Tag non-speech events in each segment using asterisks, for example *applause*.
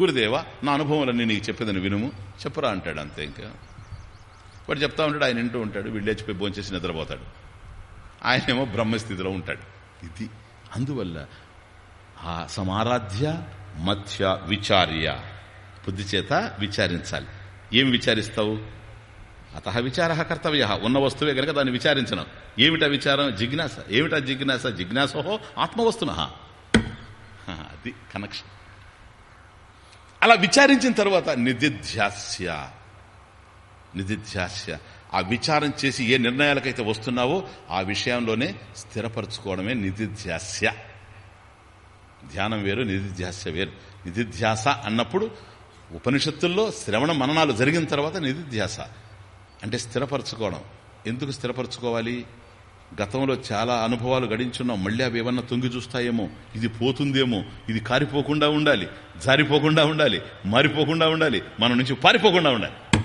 గురుదేవ నా అనుభవాలన్నీ నీకు చెప్పేదని వినుము. చెప్పరా అంటాడు అంతే ఇంకా. వాడు చెప్తా ఉంటాడు ఆయన వింటూ ఉంటాడు వీళ్ళు లేచిపోయి భోంచేసి నిద్రపోతాడు. ఆయనేమో బ్రహ్మస్థితిలో ఉంటాడు. ఇది అందువల్ల ఆ సమారాధ్య మధ్య విచార్య. బుద్ధి చేత విచారించాలి. ఏం విచారిస్తావు? అత విచార కర్తవ్య. ఉన్న వస్తువే కనుక దాన్ని విచారించను. ఏమిటా విచారం? జిజ్ఞాస. ఏమిటా జిజ్ఞాస? జిజ్ఞాసో ఆత్మవస్తున. అది కనెక్షన్. అలా విచారించిన తర్వాత నిధిధ్యాస్య నిధిధ్యాస్య. ఆ విచారం చేసి ఏ నిర్ణయాలకైతే వస్తున్నావో ఆ విషయంలోనే స్థిరపరచుకోవడమే నిధిధ్యాస్య. ధ్యానం వేరు నిధిధ్యాస్య వేరు. నిధిధ్యాస అన్నప్పుడు ఉపనిషత్తుల్లో శ్రవణ మననాలు జరిగిన తర్వాత నిధిధ్యాస. అంటే స్థిరపరచుకోవడం. ఎందుకు స్థిరపరచుకోవాలి? గతంలో చాలా అనుభవాలు గడించున్నాం. మళ్ళీ అవి ఏమన్నా తొంగి చూస్తాయేమో ఇది పోతుందేమో ఇది కారిపోకుండా ఉండాలి జారిపోకుండా ఉండాలి మారిపోకుండా ఉండాలి మన నుంచి పారిపోకుండా ఉండాలి.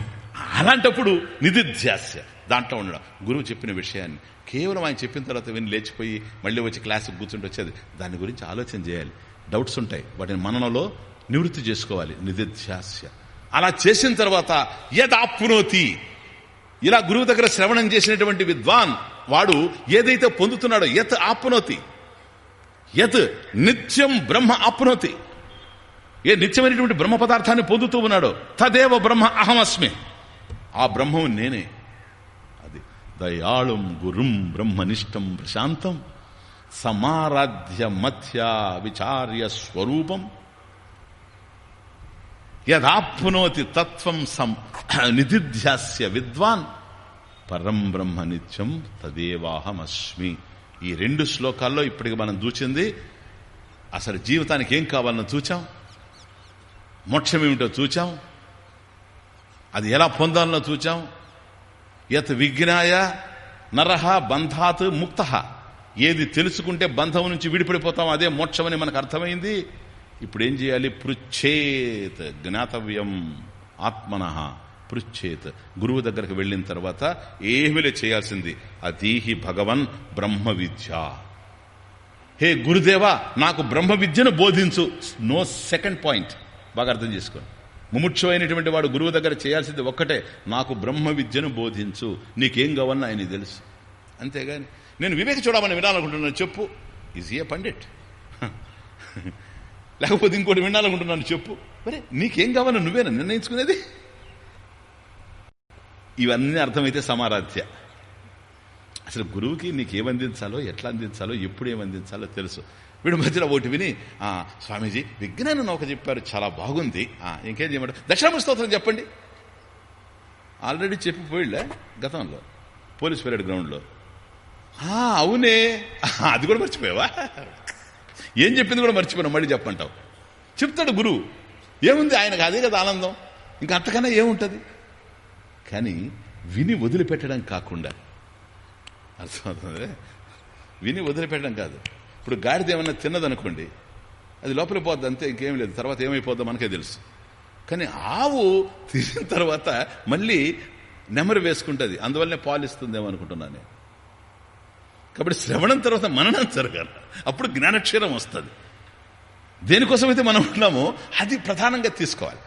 అలాంటప్పుడు నిధిధ్యాస్య దాంట్లో ఉండడం. గురువు చెప్పిన విషయాన్ని కేవలం ఆయన చెప్పిన తర్వాత విని లేచిపోయి మళ్ళీ వచ్చి క్లాసుకు కూర్చుంటే వచ్చేది. దాని గురించి ఆలోచన చేయాలి. డౌట్స్ ఉంటాయి. వాటిని మననలో నివృత్తి చేసుకోవాలి. నిధిధ్యాస్య అలా చేసిన తర్వాత యదాప్నోతి ఇలా గురువు దగ్గర శ్రవణం చేసినటువంటి విద్వాన్ వాడు ఏదైతే పొందుతున్నాడో యత్ ఆప్నోతి యత్ నిత్యం బ్రహ్మ ఆప్నోతి. ఏ నిత్యమైనటువంటి బ్రహ్మ పదార్థాన్ని పొందుతూ ఉన్నాడో తదేవ బ్రహ్మ అహమస్మి. ఆ బ్రహ్మం నేనే. అది దయాళం గురుం బ్రహ్మనిష్టం ప్రశాంతం సమారాధ్య మధ్య విచార్య స్వరూపం. యదాప్నోతి తత్వం సం *clears throat* నిధిధ్యాస్య విద్వాన్. పరం బ్రహ్మ నిత్యం తదేవాహమస్మి. ఈ రెండు శ్లోకాల్లో ఇప్పటికి మనం చూచింది అసలు జీవితానికి ఏం కావాలనో చూచాం మోక్షం ఏమిటో చూచాం అది ఎలా పొందాలనో చూచాం. యత్ విజ్ఞాయ నరహ బంధాత్ ముక్త. ఏది తెలుసుకుంటే బంధం నుంచి విడిపడిపోతాం అదే మోక్షమని మనకు అర్థమైంది. ఇప్పుడు ఏం చేయాలి? పృచ్ఛేత్ జ్ఞాతవ్యం ఆత్మన. పృచ్ఛేత్. గురువు దగ్గరకు వెళ్ళిన తర్వాత ఏమిలే చేయాల్సింది. అదీహి భగవన్ బ్రహ్మ విద్య. హే గురుదేవా నాకు బ్రహ్మ విద్యను బోధించు. No second point. బాగా అర్థం చేసుకోండి. ముముక్షమైనటువంటి వాడు గురువు దగ్గర చేయాల్సింది ఒక్కటే. నాకు బ్రహ్మ విద్యను బోధించు. నీకేం కావాలని ఆయన తెలుసు. అంతేగాని నేను వివేక చూడమని వినాలనుకుంటున్నాను. చెప్పు. Is he a pandit. లేకపోతే ఇంకోటి వినాలనుకుంటున్నాను చెప్పు. మరి నీకేం కావాలో నువ్వేనా నిర్ణయించుకునేది? ఇవన్నీ అర్థమైతే సమారాధ్య. అసలు గురువుకి నీకు ఏమందించాలో ఎట్లా అందించాలో ఎప్పుడు ఏమందించాలో తెలుసు. వీడు మధ్యలో ఒకటి విని ఆ స్వామీజీ విజ్ఞాన నౌక చెప్పారు చాలా బాగుంది. ఆ ఇంకేం చేయమంటారు? దక్షిణామ స్తోత్రం చెప్పండి. ఆల్రెడీ చెప్పిపోయిలే గతంలో పోలీస్ పరేడ్ గ్రౌండ్లో. అవునే. అది కూడా మర్చిపోయావా? ఏం చెప్పింది కూడా మర్చిపోయినా మళ్ళీ చెప్పంటావు చెప్తాడు గురువు ఏముంది ఆయనకు అదే కదా ఆనందం ఇంకా అంతకన్నా ఏముంటుంది? కానీ విని వదిలిపెట్టడం కాకుండా అర్థమవుతుంది? విని వదిలిపెట్టడం కాదు. ఇప్పుడు గాడిద ఏమన్నా తిన్నదనుకోండి అది లోపలికి పోద్ది అంతే ఇంకేం లేదు తర్వాత ఏమైపోద్దో మనకే తెలుసు. కానీ ఆవు తిరిగిన తర్వాత మళ్ళీ నెమరు వేసుకుంటుంది అందువల్లనే పాలిస్తుందేమో అనుకుంటున్నాను నేను. కాబట్టి శ్రవణం తర్వాత మననం జరగాలి. అప్పుడు జ్ఞానక్షీరం వస్తుంది. దేనికోసం అయితే మనం ఉన్నామో అది ప్రధానంగా తీసుకోవాలి.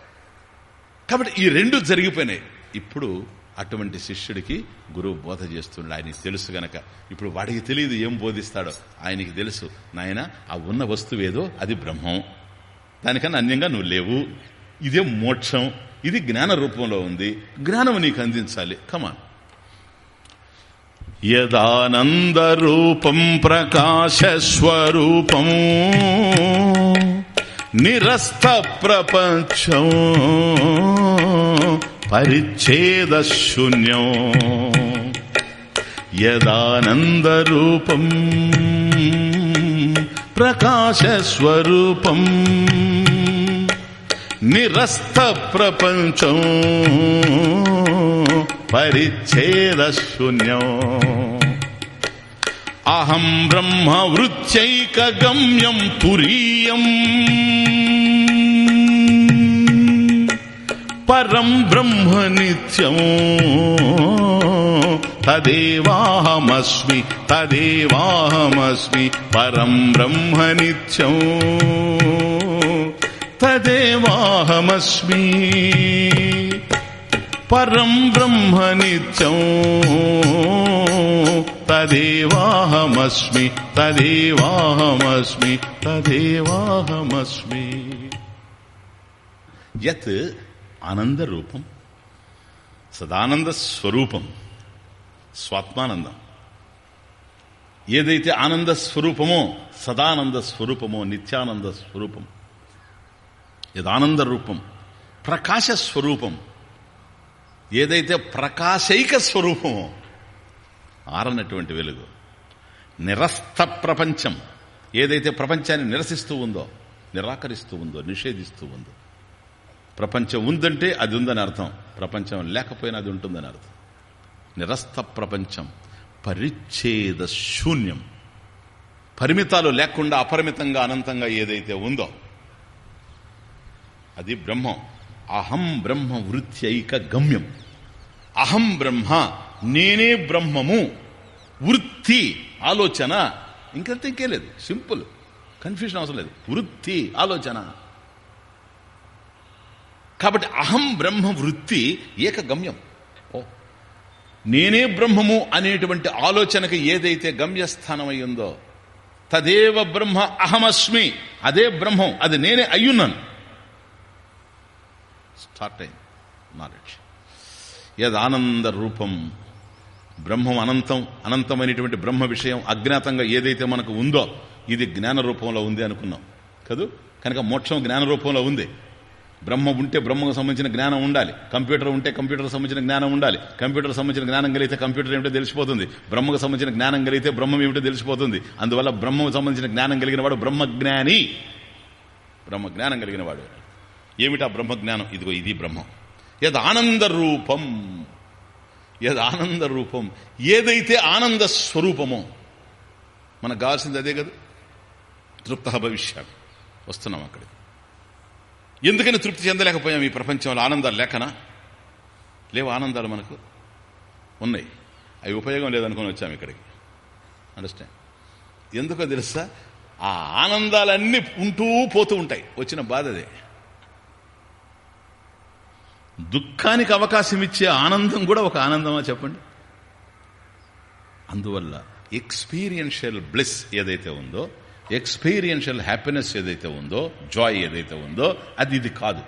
కాబట్టి ఈ రెండు జరిగిపోయినాయి. ఇప్పుడు అటువంటి శిష్యుడికి గురువు బోధ చేస్తున్నాడు ఆయనకి తెలుసు గనక. ఇప్పుడు వాడికి తెలియదు ఏం బోధిస్తాడో. ఆయనకి తెలుసు. నాయన ఆ ఉన్న వస్తువు ఏదో అది బ్రహ్మం. దానికన్నా అన్యంగా నువ్వు లేవు. ఇదే మోక్షం. ఇది జ్ఞాన రూపంలో ఉంది. జ్ఞానం నీకు అందించాలి. కమాన్ యదానందరూపం ప్రకాశస్వరూపము నిరస్త ప్రపంచం పరిచ్ఛేద శూన్యం యదానందరూపం ప్రకాశస్వరూపం నిరస్త ప్రపంచం పరిచ్ఛేద శూన్యం అహం బ్రహ్మ వృత్యైక గమ్యం తురీయం పరం బ్రహ్మ నిత్యం తదేవాహమస్మి తదేవాహమస్మి పరం బ్రహ్మ నిత్యం తదేవాహమస్మి. పరం బ్రహ్మ నిత్యం తదేవాహమస్మి తదేవాహమస్మి తదేవాహమస్మి. యత్ ఆనందరూపం సదానంద స్వరూపం స్వాత్మానందం. ఏదైతే ఆనంద స్వరూపమో సదానంద స్వరూపమో నిత్యానంద స్వరూపం యదానంద రూపం ప్రకాశ స్వరూపం ఏదైతే ప్రకాశైక స్వరూపమో ఆరనటువంటి వెలుగు. నిరస్త ప్రపంచం. ఏదైతే ప్రపంచాన్ని నిరసిస్తూ ఉందో నిరాకరిస్తూ ఉందో నిషేధిస్తూ ఉందో ప్రపంచం ఉందంటే అది ఉందని అర్థం. ప్రపంచం లేకపోయినా అది ఉంటుందని అర్థం. నిరస్త ప్రపంచం పరిచ్ఛేద శూన్యం. పరిమితాలు లేకుండా అపరిమితంగా అనంతంగా ఏదైతే ఉందో అది బ్రహ్మం. అహం బ్రహ్మ వృత్తి గమ్యం. అహం బ్రహ్మ నేనే బ్రహ్మము. వృత్తి ఆలోచన. ఇంకంత ఇంకే లేదు సింపుల్. కన్ఫ్యూజన్ అవసరం లేదు. వృత్తి ఆలోచన. కాబట్టి అహం బ్రహ్మ వృత్తి ఏక గమ్యం ఓ. నేనే బ్రహ్మము అనేటువంటి ఆలోచనకి ఏదైతే గమ్యస్థానం అయ్యిందో తదేవ బ్రహ్మ అహమస్మి. అదే బ్రహ్మం అది నేనే అయ్యున్నాను. స్టార్ట్ అయింది నాలెడ్జ్ యదానంద రూపం బ్రహ్మం అనంతం అనంతమైనటువంటి బ్రహ్మ విషయం అజ్ఞాతంగా ఏదైతే మనకు ఉందో ఇది జ్ఞాన రూపంలో ఉంది అనుకున్నాం. కదూ? కనుక మోక్షం జ్ఞాన రూపంలో ఉంది. బ్రహ్మ ఉంటే బ్రహ్మకు సంబంధించిన జ్ఞానం ఉండాలి. కంప్యూటర్ ఉంటే కంప్యూటర్ సంబంధించిన జ్ఞానం ఉండాలి. కంప్యూటర్ సంబంధించిన జ్ఞానం కలిగితే కంప్యూటర్ ఏమిటో తెలిసిపోతుంది. బ్రహ్మకు సంబంధించిన జ్ఞానం కలిగితే బ్రహ్మం ఏమిటో తెలిసిపోతుంది. అందువల్ల బ్రహ్మకు సంబంధించిన జ్ఞానం కలిగిన వాడు బ్రహ్మజ్ఞాని. బ్రహ్మ జ్ఞానం కలిగిన వాడు. ఏమిటా బ్రహ్మజ్ఞానం? ఇదిగో ఇది బ్రహ్మం. యద్ ఆనంద రూపం యద్ ఆనంద రూపం ఏదైతే ఆనంద స్వరూపమో మనకు కావాల్సింది అదే కదా? తృప్త భవిష్యామి వస్తున్నాం అక్కడికి. ఎందుకని తృప్తి చెందలేకపోయాం ఈ ప్రపంచంలో? ఆనందాలు లేకనా? లేవు ఆనందాలు మనకు? ఉన్నాయి. అవి ఉపయోగం లేదనుకొని వచ్చాము ఇక్కడికి. అండర్స్టాండ్ ఎందుకో తెలుసా? ఆ ఆనందాలన్నీ ఉంటూ పోతూ ఉంటాయి. వచ్చిన బాధ అదే. దుఃఖానికి అవకాశం ఇచ్చే ఆనందం కూడా ఒక ఆనందమా చెప్పండి? అందువల్ల ఎక్స్పీరియన్షియల్ బ్లెస్ ఏదైతే ఉందో ఎక్స్పీరియన్షియల్ హ్యాపీనెస్ ఏదైతే ఉందో జాయ్ ఏదైతే ఉందో అది ఇది కాదు.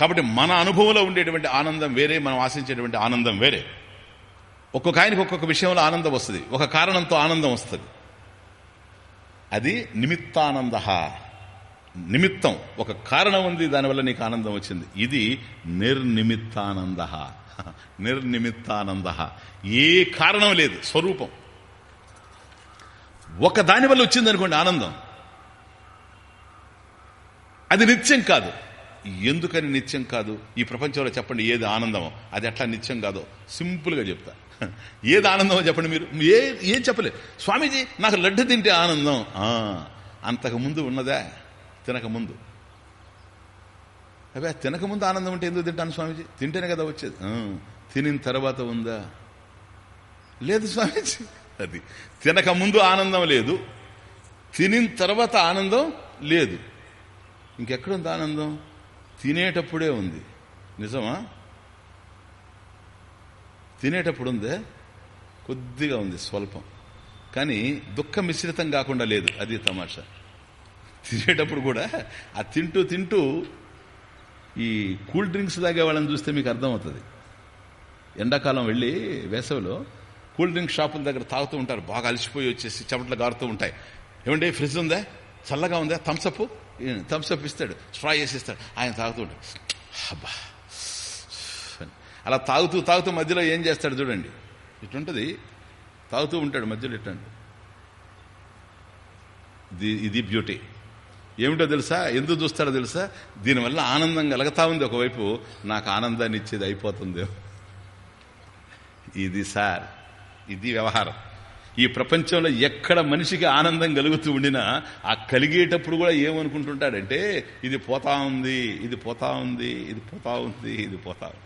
కాబట్టి మన అనుభవంలో ఉండేటువంటి ఆనందం వేరే మనం ఆశించేటువంటి ఆనందం వేరే. ఒక్కొక్క ఆయనకి ఒక్కొక్క విషయంలో ఆనందం వస్తుంది. ఒక కారణంతో ఆనందం వస్తుంది. అది నిమిత్తానంద. నిమిత్తం. ఒక కారణం ఉంది దానివల్ల నీకు ఆనందం వచ్చింది. ఇది నిర్నిమిత్తానంద. *laughs* నిర్నిమిత్తానంద. ఏ కారణం లేదు స్వరూపం. ఒక దాని వల్ల వచ్చింది అనుకోండి ఆనందం. అది నిత్యం కాదు. ఎందుకని నిత్యం కాదు? ఈ ప్రపంచంలో చెప్పండి ఏది ఆనందమో. అది ఎట్లా నిత్యం కాదో. సింపుల్గా చెప్తా. *laughs* ఏది ఆనందమో చెప్పండి మీరు. ఏ ఏం చెప్పలేదు. స్వామీజీ నాకు లడ్డు తింటే ఆనందం. ఆ, అంతకు ముందు ఉన్నదా? తినక ముందు. అవే తినక ముందు ఆనందం ఉంటే ఎందుకు తింటాను స్వామీజీ? తింటేనే కదా వచ్చేది. తినిన తర్వాత ఉందా? లేదు స్వామీజీ. అది తినక ముందు ఆనందం లేదు. తినిన తర్వాత ఆనందం లేదు. ఇంకెక్కడుంది ఆనందం? తినేటప్పుడే ఉంది. నిజమా? తినేటప్పుడు ఉందే? కొద్దిగా ఉంది స్వల్పం. కానీ దుఃఖ మిశ్రితం కాకుండా లేదు. అది తమాషా. తినేటప్పుడు కూడా ఆ తింటూ తింటూ ఈ కూల్ డ్రింక్స్ తాగే వాళ్ళని చూస్తే మీకు అర్థమవుతుంది. ఎండాకాలం వెళ్ళి వేసవిలో కూల్ డ్రింక్ షాపుల దగ్గర తాగుతూ ఉంటారు. బాగా అలసిపోయి వచ్చేసి చెమటలు గారుతూ ఉంటాయి. ఏమంటే ఫ్రిడ్జ్ ఉందా? చల్లగా ఉందా? థమ్సప్ థమ్సప్ ఇస్తాడు స్ట్రా చేసి ఇస్తాడు. ఆయన తాగుతూ ఉంటాడు. అబ్బా. అలా తాగుతూ తాగుతూ మధ్యలో ఏం చేస్తాడు చూడండి. ఇటుంటది. తాగుతూ ఉంటాడు మధ్యలో ఇట్టండి ఇది ఇది బ్యూటీ. ఏమిటో తెలుసా? ఎందుకు చూస్తాడో తెలుసా? దీనివల్ల ఆనందం కలుగుతా ఉంది ఒకవైపు. నాకు ఆనందాన్ని ఇచ్చేది అయిపోతుంది. ఇది సార్ ఇది వ్యవహారం. ఈ ప్రపంచంలో ఎక్కడ మనిషికి ఆనందం కలుగుతూ ఉండినా ఆ కలిగేటప్పుడు కూడా ఏమనుకుంటుంటాడంటే ఇది పోతా ఉంది ఇది పోతా ఉంది ఇది పోతా ఉంది ఇది పోతా ఉంది.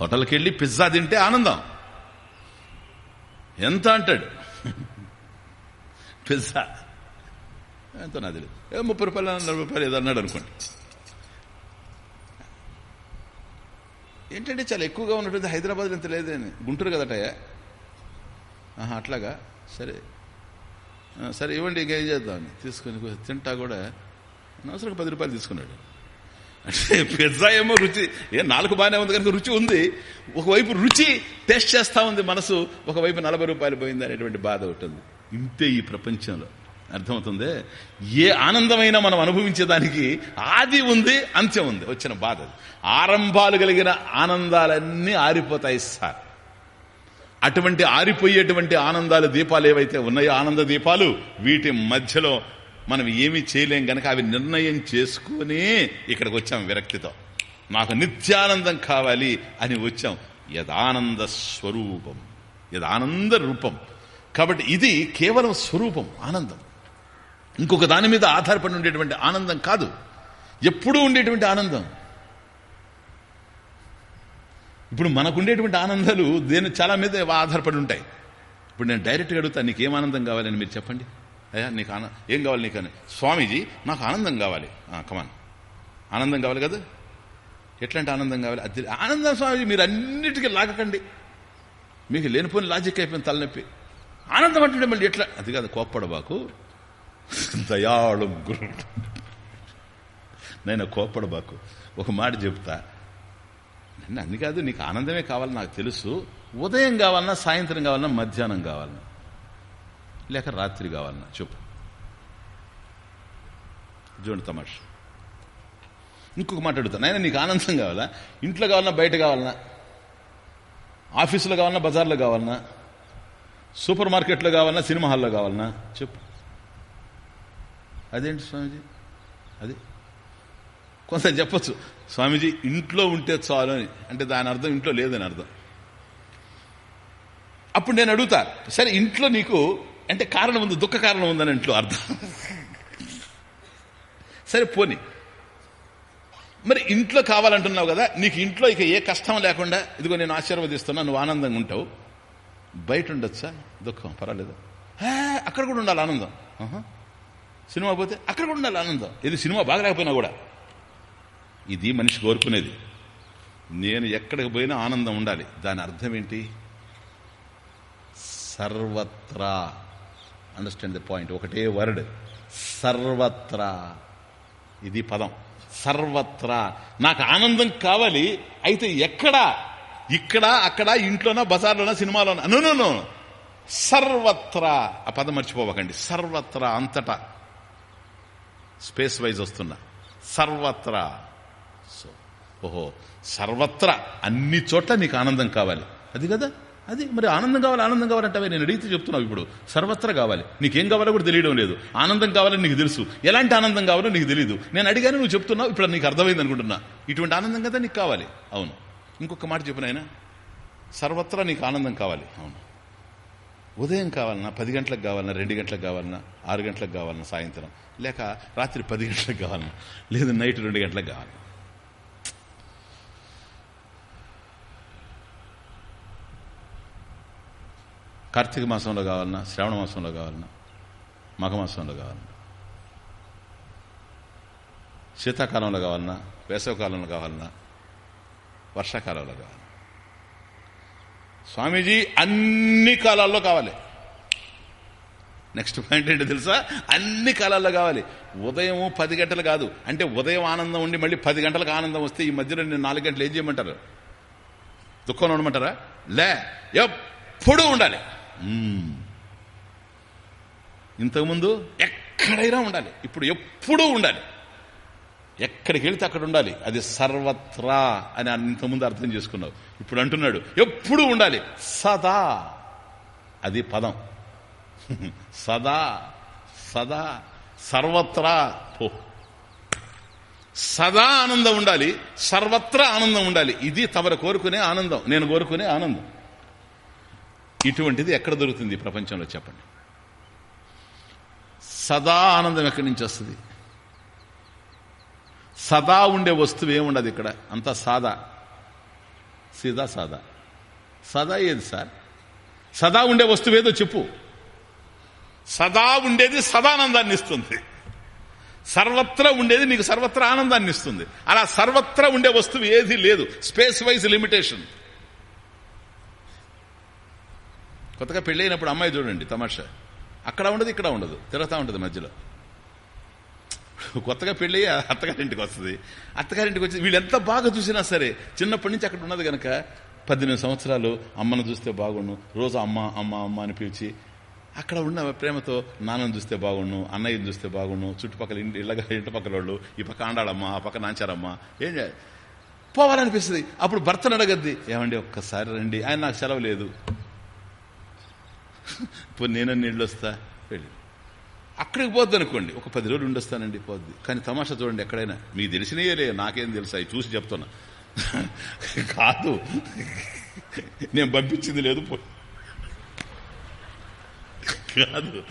హోటల్కి వెళ్ళి పిజ్జా తింటే ఆనందం. ఎంత అంటాడు? పిజ్జా. ఎంతో నాకు తెలియదు ముప్పై రూపాయలు నలభై రూపాయలు ఏదో అన్నాడు అనుకోండి. ఏంటంటే చాలా ఎక్కువగా ఉన్నటువంటి హైదరాబాద్లో ఇంత లేదని గుంటూరు కదటయ్యా అట్లాగా? సరే. సరే ఇవ్వండి ఇంకేం చేద్దామని. తీసుకొని తింటా కూడా. అనవసరం పది రూపాయలు తీసుకున్నాడు. అంటే పిజ్జ ఏమో రుచి. ఏ నాలుగు బాగానే ఉంది కనుక రుచి ఉంది. ఒకవైపు రుచి టేస్ట్ చేస్తా ఉంది మనసు ఒకవైపు నలభై రూపాయలు పోయింది అనేటువంటి బాధ ఉంటుంది ఇంతే ఈ ప్రపంచంలో. అర్థమవుతుంది? ఏ ఆనందమైనా మనం అనుభవించేదానికి ఆది ఉంది అంత్యం ఉంది వచ్చిన బాధ ఆరంభాలు కలిగిన ఆనందాలన్నీ ఆరిపోతాయి సార్. అటువంటి ఆరిపోయేటువంటి ఆనందాలు దీపాలు ఏవైతే ఉన్నాయో ఆనంద దీపాలు వీటి మధ్యలో మనం ఏమీ చేయలేం గనక అవి నిర్ణయం చేసుకుని ఇక్కడికి వచ్చాం విరక్తితో. నాకు నిత్యానందం కావాలి అని వచ్చాం. యదానంద స్వరూపం. యదానంద రూపం. కాబట్టి ఇది కేవలం స్వరూపం ఆనందం. ఇంకొక దాని మీద ఆధారపడి ఉండేటువంటి ఆనందం కాదు. ఎప్పుడూ ఉండేటువంటి ఆనందం. ఇప్పుడు మనకుండేటువంటి ఆనందాలు దేని చాలా మీద ఆధారపడి ఉంటాయి. ఇప్పుడు నేను డైరెక్ట్గా అడుగుతాను నీకు ఏం ఆనందం కావాలని మీరు చెప్పండి? అయ్యా నీకు ఆన ఏం కావాలి నీకు అని. స్వామీజీ నాకు ఆనందం కావాలి. కమాన్ ఆనందం కావాలి కదా? ఎట్లాంటి ఆనందం కావాలి? అది ఆనందం స్వామీజీ మీరు అన్నిటికీ లాగకండి. మీకు లేనిపోయిన లాజిక్ అయిపోయింది తలనొప్పి. ఆనందం అంటే మళ్ళీ ఎట్లా? అది కాదు కోప్పడబాకు. దయాళు గురు నేను కోప్పడబాకు. ఒక మాట చెప్తా. నన్ను అది కాదు నీకు ఆనందమే కావాలి నాకు తెలుసు. ఉదయం కావాలన్నా సాయంత్రం కావాలన్నా మధ్యాహ్నం కావాలన్నా. లేక రాత్రి కావాలన్నా చెప్పు. చూడండి తమాష. ఇంకొక మాట అడుగుతాను ఆయన నీకు ఆనందం కావాలా? ఇంట్లో కావాలన్నా బయట కావాలన్నా? ఆఫీసులో కావాలన్నా బజార్లో కావాలన్నా? సూపర్ మార్కెట్లో కావాలన్నా సినిమా హాల్లో కావాలన్నా? చెప్పు. అదేంటి స్వామీజీ? అది? కొంత చెప్పొచ్చు. స్వామీజీ ఇంట్లో ఉంటే చాలు అని. అంటే దాని అర్థం ఇంట్లో లేదని అర్థం. అప్పుడు నేను అడుగుతా. సరే ఇంట్లో నీకు అంటే కారణం ఉంది దుఃఖ కారణం ఉందని ఇంట్లో అర్థం. సరే పోని. మరి ఇంట్లో కావాలంటున్నావు కదా నీకు ఇంట్లో ఇక ఏ కష్టం లేకుండా ఇదిగో నేను ఆశీర్వదిస్తున్నా నువ్వు ఆనందంగా ఉంటావు. బయట ఉండొచ్చా? దుఃఖం పర్వాలేదు. అక్కడ కూడా ఉండాలి ఆనందం. సినిమా పోతే అక్కడ కూడా ఉండాలి ఆనందం. ఇది సినిమా బాగా లేకపోయినా కూడా. ఇది మనిషి కోరుకునేది. నేను ఎక్కడికి పోయినా ఆనందం ఉండాలి. దాని అర్థం ఏంటి? సర్వత్రా అండర్స్టాండ్ ది పాయింట్ ఒకటే వర్డ్ సర్వత్రా. ఇది పదం. సర్వత్రా. నాకు ఆనందం కావాలి. అయితే ఎక్కడ? ఇక్కడ అక్కడ ఇంట్లోనా బజార్లోనా సినిమాలోనా. నూనె నో నో సర్వత్రా. ఆ పదం మర్చిపోవకండి. సర్వత్రా అంతటా. స్పేస్ వైజ్ వస్తున్నా. సర్వత్రా. సో ఓహో. సర్వత్రా. అన్ని చోట్ల నీకు ఆనందం కావాలి. అది కదా? అది మరి ఆనందం కావాలి ఆనందం కావాలంటే నేను అడిగితే చెప్తున్నావు ఇప్పుడు. సర్వత్రా కావాలి. నీకేం కావాలో కూడా తెలియడం లేదు. ఆనందం కావాలని నీకు తెలుసు. ఎలాంటి ఆనందం కావాలో నీకు తెలియదు నేను అడిగాను నువ్వు చెప్తున్నావు ఇప్పుడు నీకు అర్థమైంది అనుకుంటున్నా. ఇటువంటి ఆనందం కదా నీకు కావాలి. అవును. ఇంకొక మాట చెప్పిన ఆయన సర్వత్రా నీకు ఆనందం కావాలి. అవును. ఉదయం కావాలన్నా పది గంటలకు కావాలన్నా రెండు గంటలకు కావాలన్నా ఆరు గంటలకు కావాలన్నా సాయంత్రం. లేక రాత్రి పది గంటలకు కావాలన్నా లేదు నైట్ రెండు గంటలకు కావాలి. కార్తీక మాసంలో కావాలన్నా శ్రావణ మాసంలో కావాలన్నా మఘమాసంలో కావాలన్నా శీతాకాలంలో కావాలన్నా వేసవకాలంలో కావాలన్నా వర్షాకాలంలో కావాలి స్వామీజీ అన్ని కాలాల్లో కావాలి. నెక్స్ట్ పాయింట్ ఏంటో తెలుసా? అన్ని కాలాల్లో కావాలి. ఉదయం పది గంటలు కాదు. అంటే ఉదయం ఆనందం ఉండి మళ్ళీ పది గంటలకు ఆనందం వస్తే ఈ మధ్యలో నేను నాలుగు గంటలు ఏం చేయమంటారు? దుఃఖంలో ఉండమంటారా? లే ఎప్పుడూ ఉండాలి. ఇంతకుముందు ఎక్కడైనా ఉండాలి. ఇప్పుడు ఎప్పుడూ ఉండాలి. ఎక్కడికి వెళితే అక్కడ ఉండాలి. అది సర్వత్రా అని ఇంతకుముందు అర్థం చేసుకున్నావు. ఇప్పుడు అంటున్నాడు ఎప్పుడు ఉండాలి. సదా. అది పదం. *laughs* సదా. సదా. సర్వత్రా. పో. సదా ఆనందం ఉండాలి. సర్వత్రా ఆనందం ఉండాలి. ఇది తమరు కోరుకునే ఆనందం. నేను కోరుకునే ఆనందం. ఇటువంటిది ఎక్కడ దొరుకుతుంది ప్రపంచంలో చెప్పండి? సదా ఆనందం ఎక్కడి నుంచి వస్తుంది? సదా ఉండే వస్తువు ఏముండదు ఇక్కడ? అంతా సాదా. సీదా సాదా. సదా ఏది సార్? సదా ఉండే వస్తువు ఏదో చెప్పు. సదా ఉండేది సదానందాన్ని ఇస్తుంది. సర్వత్రా ఉండేది నీకు సర్వత్రా ఆనందాన్ని ఇస్తుంది. అలా సర్వత్రా ఉండే వస్తువు ఏది లేదు. Space wise limitation. కొత్తగా పెళ్ళైనప్పుడు అమ్మాయి చూడండి తమాషా. అక్కడ ఉండదు ఇక్కడ ఉండదు తిరుగుతూ ఉంటుంది మధ్యలో. కొత్తగా పెళ్ళి అత్తగారింటికి వస్తుంది. అత్తగారింటికి వచ్చి వీళ్ళు ఎంత బాగా చూసినా సరే చిన్నప్పటి నుంచి అక్కడ ఉన్నది కనుక పద్దెనిమిది సంవత్సరాలు అమ్మను చూస్తే బాగుండు రోజు అమ్మ అమ్మ అమ్మ అని పిలిచి అక్కడ ఉన్న ప్రేమతో నాన్నను చూస్తే బాగుండు అన్నయ్యని చూస్తే బాగుండు చుట్టుపక్కల ఇంటి ఇళ్ళగా ఇంటి పక్కల వాళ్ళు ఈ పక్క ఆండాళమ్మ ఆ పక్క నాంచారమ్మ ఏం చేయాలి పోవాలనిపిస్తుంది. అప్పుడు భర్తను అడగద్ది ఏమండి ఒక్కసారి రండి ఆయన నాకు సెలవు లేదు. ఇప్పుడు నేను నీళ్ళు వస్తా వెళ్ళి. అక్కడికి పోద్ది అనుకోండి ఒక పది రోజులు ఉండొస్తానండి పోద్ది. కానీ తమాషా చూడండి ఎక్కడైనా. మీకు తెలిసినయే నాకేం తెలుసు? అవి చూసి చెప్తున్నా. కాదు. నేను పంపించింది లేదు పో. కాదు.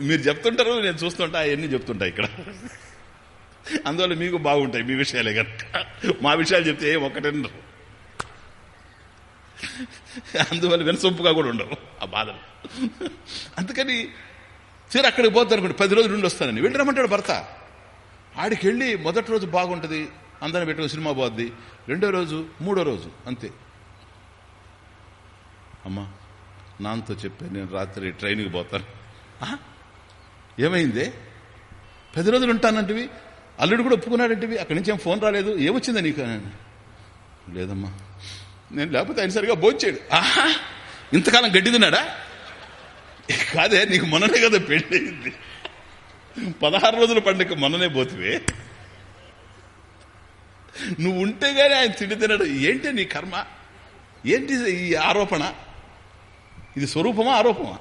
మీరు చెప్తుంటారు నేను చూస్తుంటా అవన్నీ చెప్తుంటా ఇక్కడ. అందువల్ల మీకు బాగుంటాయి మీ విషయాలే కనుక మా విషయాలు చెప్తే ఒక్కటన్నారు అందువల్ల వినసొంపుగా కూడా ఉండవు. ఆ బాధలు. అందుకని సరే అక్కడికి పోద్ది అనుకోండి పది రోజులు నుండి వస్తానని వెళ్ళి రమ్మంటాడు భర్త. ఆడికి వెళ్ళి మొదటి రోజు బాగుంటుంది అందరిని పెట్టుకుని సినిమా పోద్ది. రెండో రోజు మూడో రోజు అంతే. అమ్మా నాన్నతో చెప్పాను నేను రాత్రి ట్రైన్కి పోతాను. ఏమైంది? పది రోజులు ఉంటానంటివి? అల్లుడు కూడా ఒప్పుకున్నాడంటివి? అక్కడి నుంచి ఏం ఫోన్ రాలేదు? ఏమొచ్చిందా నీకు? లేదమ్మా. నేను లేకపోతే ఆయన సరిగా భోంచాడు ఆహా ఇంతకాలం గడ్డి తిన్నాడా? కాదే నీకు మొన్ననే కదా పెళ్ళయింది పదహారు రోజుల పండుగ మొన్ననే పోతివే. నువ్వు ఉంటే గానీ ఆయన తిండి తినడు. ఏంటి నీ కర్మ? ఏంటి ఈ ఆరోపణ? ఇది స్వరూపమా ఆరోపమా?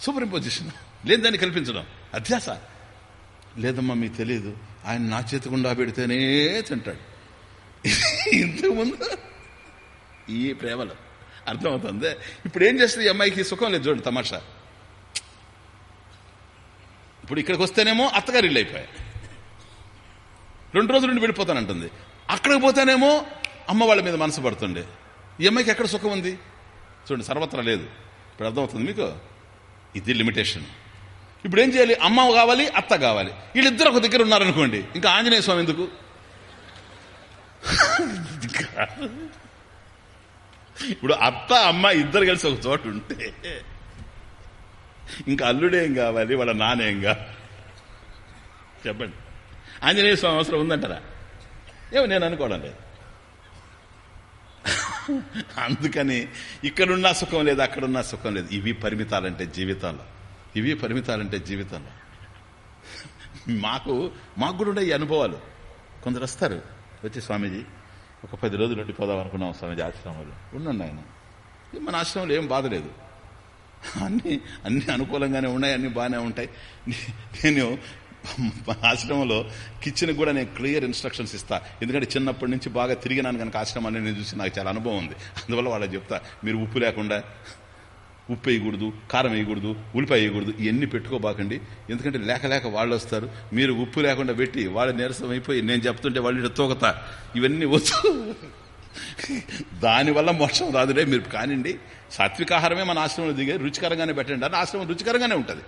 సూపర్ ఇంపోజిషన్ లేదు దాన్ని కల్పించడం. అధ్యాస. లేదమ్మా మీకు తెలియదు ఆయన నా చేతి గుండా పెడితేనే తింటాడు. ఇంతకుముందు ఈ ప్రేమలు. అర్థమవుతుంది? ఇప్పుడు ఏం చేస్తుంది ఈ అమ్మాయికి? సుఖం లేదు చూడండి తమాషా. ఇప్పుడు ఇక్కడికి వస్తేనేమో అత్తగారు ఇల్లు అయిపోయాయి. రెండు రోజుల నుండి వెళ్ళిపోతానంటుంది. అక్కడికి పోతేనేమో అమ్మ వాళ్ళ మీద మనసు పడుతుండే. ఈ అమ్మాయికి ఎక్కడ సుఖం ఉంది? చూడండి సర్వత్రా లేదు. ఇప్పుడు అర్థమవుతుంది మీకు? ఇది లిమిటేషన్ ఇప్పుడు ఏం చేయాలి? అమ్మ కావాలి అత్త కావాలి. వీళ్ళిద్దరు ఒక దగ్గర ఉన్నారనుకోండి. ఇంకా ఆంజనేయ స్వామి ఎందుకు? ఇప్పుడు అత్త అమ్మ ఇద్దరు కలిసి ఒక చోట ఉంటే ఇంకా అల్లుడేం కావాలి వాళ్ళ నానేం కావాలి? చెప్పండి. ఆంజనేయ స్వామి అవసరం ఉందంటారా? ఏమో నేను అనుకోవడం లేదు. అందుకని ఇక్కడున్న సుఖం లేదు అక్కడున్న సుఖం లేదు. ఇవి పరిమితాలంటే జీవితంలో ఇవి పరిమితాలంటే జీవితంలో మాకు మాకు కూడా ఉండే ఈ అనుభవాలు. కొందరు వస్తారు. వచ్చి స్వామీజీ ఒక పది రోజులు ఉండిపోదాం అనుకున్నాం స్వామిజీ ఆశ్రమంలో. ఉన్నాను ఆయన మన ఆశ్రమంలో ఏం బాధలేదు అన్నీ అన్నీ అనుకూలంగానే ఉన్నాయి అన్నీ బాగానే ఉంటాయి. నేను ఆశ్రమంలో కిచెన్ కూడా నేను క్లియర్ ఇన్స్ట్రక్షన్స్ ఇస్తా. ఎందుకంటే చిన్నప్పటి నుంచి బాగా తిరిగినాను కనుక ఆశ్రమాన్ని నేను చూసి నాకు చాలా అనుభవం ఉంది. అందువల్ల వాళ్ళకి చెప్తా మీరు ఉప్పు లేకుండా ఉప్పు వేయకూడదు కారం వేయకూడదు ఉల్లిపాయ వేయకూడదు ఇవన్నీ పెట్టుకోబాకండి. ఎందుకంటే లేక లేక వాళ్ళు వస్తారు. మీరు ఉప్పు లేకుండా పెట్టి వాళ్ళు నీరసం అయిపోయి నేను చెప్తుంటే వాళ్ళు తోకతా. ఇవన్నీ వచ్చు దానివల్ల మోక్షం రాదులే. మీరు కానివ్వండి. సాత్వికాహారమే మన ఆశ్రమంలో దిగే రుచికరంగానే పెట్టండి. అని ఆశ్రమం రుచికరంగానే ఉంటుంది.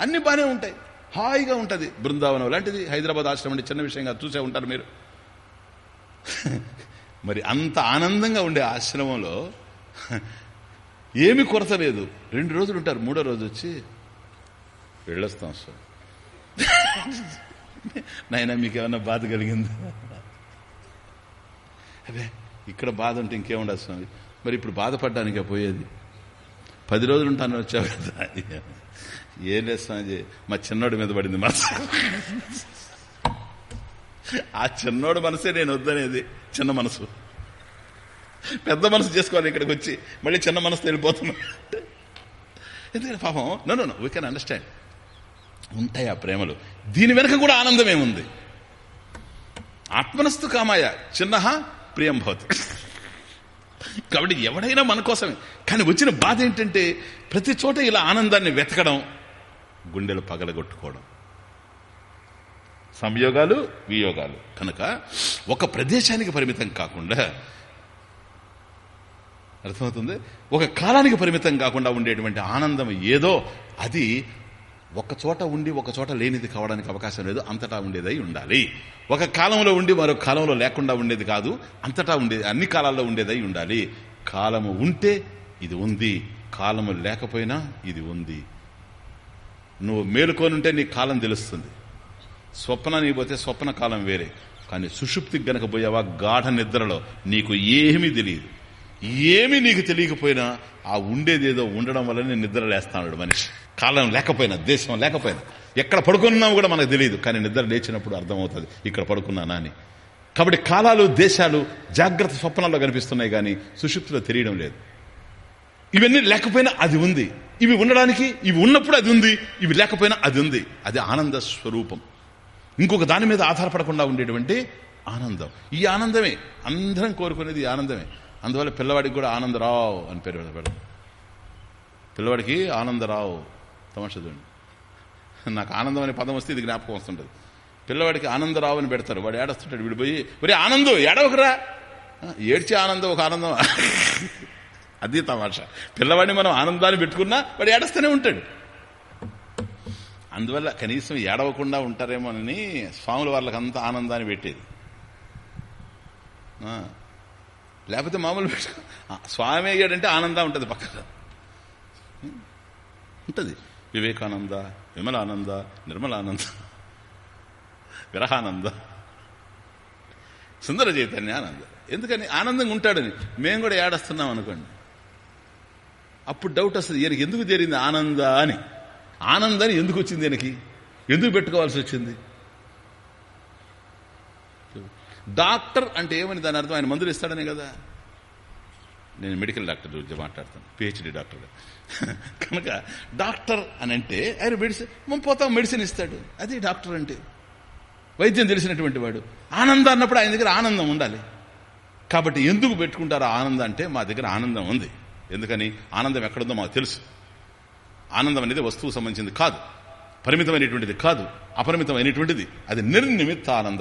అన్ని బాగానే ఉంటాయి. హాయిగా ఉంటుంది. బృందావనం లాంటిది హైదరాబాద్ ఆశ్రమం అంటే చిన్న విషయంగా చూసే ఉంటారు మీరు. మరి అంత ఆనందంగా ఉండే ఆశ్రమంలో ఏమి కొరత లేదు. రెండు రోజులు ఉంటారు. మూడో రోజు వచ్చి వెళ్ళొస్తాం సార్. నాయన మీకు ఏమన్నా బాధ కలిగిందా? అదే ఇక్కడ బాధ ఉంటే ఇంకేముండదు స్వామి. మరి ఇప్పుడు బాధపడడానికే పోయేది. పది రోజులు ఉంటాను వచ్చావు కదా. ఏం లేదు స్వామి. మా చిన్నోడి మీద పడింది మనసు. ఆ చిన్నోడు మనసే నేను వద్దనేది. చిన్న మనసు. పెద్ద మనసు చేసుకోవాలి ఇక్కడికి వచ్చి. మళ్ళీ చిన్న మనసు వెళ్ళిపోతున్నా ఎందుకంటే పాపం? No no we can understand ఉంటాయి ఆ ప్రేమలు? దీని వెనక కూడా ఆనందమే ఉంది ఆత్మనస్తు కామాయ చిన్న ప్రియం భవతి. కాబట్టి ఎవడైనా మన కోసమే. కానీ వచ్చిన బాధ ఏంటంటే ప్రతి చోట ఇలా ఆనందాన్ని వెతకడం గుండెలు పగలగొట్టుకోవడం. సంయోగాలు వియోగాలు. కనుక ఒక ప్రదేశానికి పరిమితం కాకుండా అర్థమవుతుంది? ఒక కాలానికి పరిమితం కాకుండా ఉండేటువంటి ఆనందం ఏదో అది ఒక చోట ఉండి ఒక చోట లేనిది కావడానికి అవకాశం లేదు అంతటా ఉండేదై ఉండాలి. ఒక కాలంలో ఉండి మరొక కాలంలో లేకుండా ఉండేది కాదు అంతటా ఉండేది అన్ని కాలాల్లో ఉండేదై ఉండాలి. కాలము ఉంటే ఇది ఉంది కాలము లేకపోయినా ఇది ఉంది. నువ్వు మేలుకోనుంటే నీ కాలం తెలుస్తుంది. స్వప్న పోతే స్వప్న కాలం వేరే కానీ సుషుప్తికి గనక పోయావా గాఢ నిద్రలో నీకు ఏమీ తెలియదు. ఏమి నీకు తెలియకపోయినా ఆ ఉండేదేదో ఉండడం వల్లనే నిద్ర లేస్తాడు మనిషి. కాలం లేకపోయినా దేశం లేకపోయినా. ఎక్కడ పడుకున్నావు కూడా మనకు తెలియదు కానీ నిద్ర లేచినప్పుడు అర్థమవుతుంది ఇక్కడ పడుకున్నానా అని కాబట్టి కాలాలు దేశాలు జాగ్రత్త స్వప్నాల్లో కనిపిస్తున్నాయి కానీ సుషుప్తిలో తెలియడం లేదు. ఇవన్నీ లేకపోయినా అది ఉంది. ఇవి ఉండడానికి ఇవి ఉన్నప్పుడు అది ఉంది. ఇవి లేకపోయినా అది ఉంది. అది ఆనంద స్వరూపం. ఇంకొక దాని మీద ఆధారపడకుండా ఉండేటువంటి ఆనందం. ఈ ఆనందమే అందరం కోరుకునేది ఆనందమే. అందువల్ల పిల్లవాడికి కూడా ఆనందరావు అని పేరు పెడతాడు. పిల్లవాడికి ఆనందరావు తమాషా చూడండి. నాకు ఆనందం అనే పదం వస్తే ఇది జ్ఞాపకం వస్తుంటుంది. పిల్లవాడికి ఆనందరావు అని పెడతారు. వాడు ఏడొస్తుంటాడు. విడిపోయి ఒరే ఆనందం ఏడవకరా. ఏడ్చే ఆనందం ఒక ఆనందం. అది తమాషా. పిల్లవాడిని మనం ఆనందాన్ని పెట్టుకున్నా వాడు ఏడస్తూనే ఉంటాడు. అందువల్ల కనీసం ఏడవకుండా ఉంటారేమోనని స్వాముల వాళ్ళకంతా అంత ఆనందాన్ని పెట్టేది. లేకపోతే మామూలు పెట్టుకో. స్వామి అయ్యాడంటే ఆనందం ఉంటుంది పక్కన ఉంటుంది. వివేకానంద విమలానంద నిర్మలానంద విరహానంద. సుందర చైతన్య ఆనంద. ఎందుకని? ఆనందంగా ఉంటాడని. మేము కూడా ఏడస్తున్నాం అనుకోండి. అప్పుడు డౌట్ వస్తుంది. ఈయనకి ఎందుకు చేరింది ఆనంద అని. ఆనందాన్ని ఎందుకు వచ్చింది ఈయనకి? ఎందుకు పెట్టుకోవాల్సి వచ్చింది? డాక్టర్ అంటే ఏమని దాని అర్థం? ఆయన మందులు ఇస్తాడనే కదా. నేను మెడికల్ డాక్టర్ గురించి మాట్లాడతాను. PhD doctor. *laughs* కనుక డాక్టర్ అని అంటే ఆయన మెడిసిన్ మనం పోతాం మెడిసిన్ ఇస్తాడు. అది డాక్టర్ అంటే. వైద్యం తెలిసినటువంటి వాడు. ఆనందం అన్నప్పుడు ఆయన దగ్గర ఆనందం ఉండాలి. కాబట్టి ఎందుకు పెట్టుకుంటారు ఆనందం అంటే మా దగ్గర ఆనందం ఉంది. ఎందుకని? ఆనందం ఎక్కడుందో మాకు తెలుసు. ఆనందం అనేది వస్తువు సంబంధించింది కాదు. పరిమితమైనటువంటిది కాదు. అపరిమితమైనటువంటిది. అది నిర్నిమిత్త ఆనంద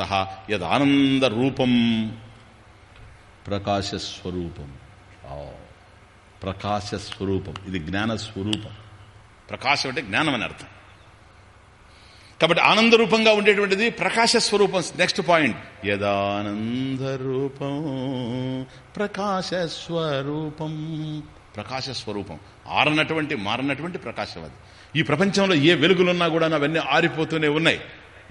యద్ రూపం ప్రకాశస్వరూపం. ప్రకాశస్వరూపం ఇది జ్ఞానస్వరూపం. ప్రకాశం అంటే జ్ఞానం అని అర్థం. కాబట్టి ఆనంద రూపంగా ఉండేటువంటిది ప్రకాశ స్వరూపం నెక్స్ట్ పాయింట్. యదానంద రూపం ప్రకాశ స్వరూపం ప్రకాశ స్వరూపం ఆరనటువంటి మారనటువంటి ప్రకాశం అది. ఈ ప్రపంచంలో ఏ వెలుగులున్నా కూడా అవన్నీ ఆరిపోతూనే ఉన్నాయి.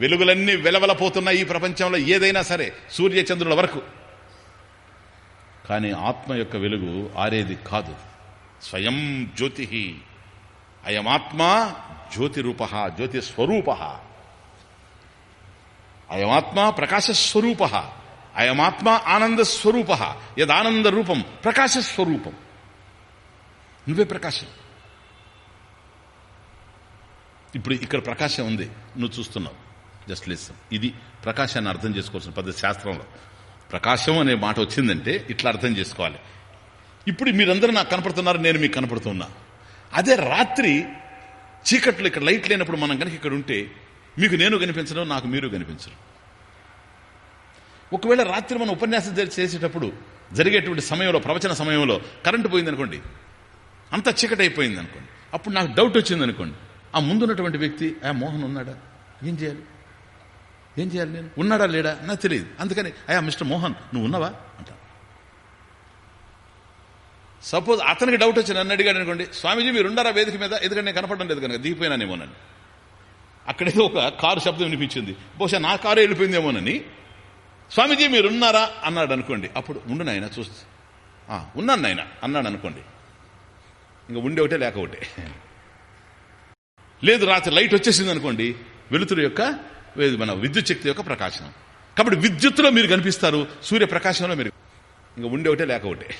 వెలుగులన్నీ వెలవలపోతున్నాయి ఈ ప్రపంచంలో ఏదైనా సరే సూర్య చంద్రుల వరకు. కానీ ఆత్మ యొక్క వెలుగు ఆరేది కాదు. స్వయం జ్యోతి అయమాత్మ జ్యోతిరూప జ్యోతి స్వరూప అయమాత్మ ప్రకాశస్వరూప. అయమాత్మ ఆనంద స్వరూప యదానంద రూపం ప్రకాశ స్వరూపం నువ్వే ప్రకాశం. ఇప్పుడు ఇక్కడ ప్రకాశం ఉంది. నువ్వు చూస్తున్నావు. జస్ట్ లిసన్ ఇది ప్రకాశాన్ని అర్థం చేసుకోవాల్సిన పద్ధతి శాస్త్రంలో. ప్రకాశం అనే మాట వచ్చిందంటే ఇట్లా అర్థం చేసుకోవాలి. ఇప్పుడు మీరందరూ నాకు కనపడుతున్నారు నేను మీకు కనపడుతున్నా. అదే రాత్రి చీకట్లు ఇక్కడ లైట్ లేనప్పుడు మనం కనుక ఇక్కడ ఉంటే మీకు నేను కనిపించడం నాకు మీరు కనిపించడం ఒకవేళ రాత్రి మనం ఉపన్యాసం చేసేటప్పుడు జరిగేటువంటి సమయంలో ప్రవచన సమయంలో కరెంటు పోయింది అనుకోండి అంత చీకటి అయిపోయింది అనుకోండి అప్పుడు నాకు డౌట్ వచ్చింది అనుకోండి ఆ ముందున్నటువంటి వ్యక్తి ఆ మోహన్ ఉన్నాడా? ఏం చేయాలి? ఏం చేయాలి నేను? ఉన్నాడా లేడా? నాకు తెలియదు. అందుకని అయా మిస్టర్ మోహన్ నువ్వు ఉన్నావా? అంట సపోజ్ అతనికి డౌట్ వచ్చి నన్ను అడిగాడు అనుకోండి స్వామీజీ మీరు ఉండారా వేదిక మీద? ఎందుకంటే నేను కనపడడం లేదు కనుక దిగిపోయినానేమోనని అక్కడేదో ఒక కారు శబ్దం వినిపించింది. బహుశా నా కారు వెళ్ళిపోయిందేమోనని స్వామీజీ మీరు ఉన్నారా? అన్నాడు అనుకోండి. అప్పుడు ఉండు నాయన చూస్తే. ఉన్నాను నాయన అన్నాడు అనుకోండి. ఇంకా ఉండే ఒకటే లేక ఒకటే. లేదు రాత్రి లైట్ వచ్చేసింది అనుకోండి వెలుతురు యొక్క మన విద్యుత్ శక్తి యొక్క ప్రకాశం. కాబట్టి విద్యుత్తులో మీరు కనిపిస్తారు సూర్య ప్రకాశంలో మీరు ఇంకా ఉండే ఒకటే లేక ఒకటే.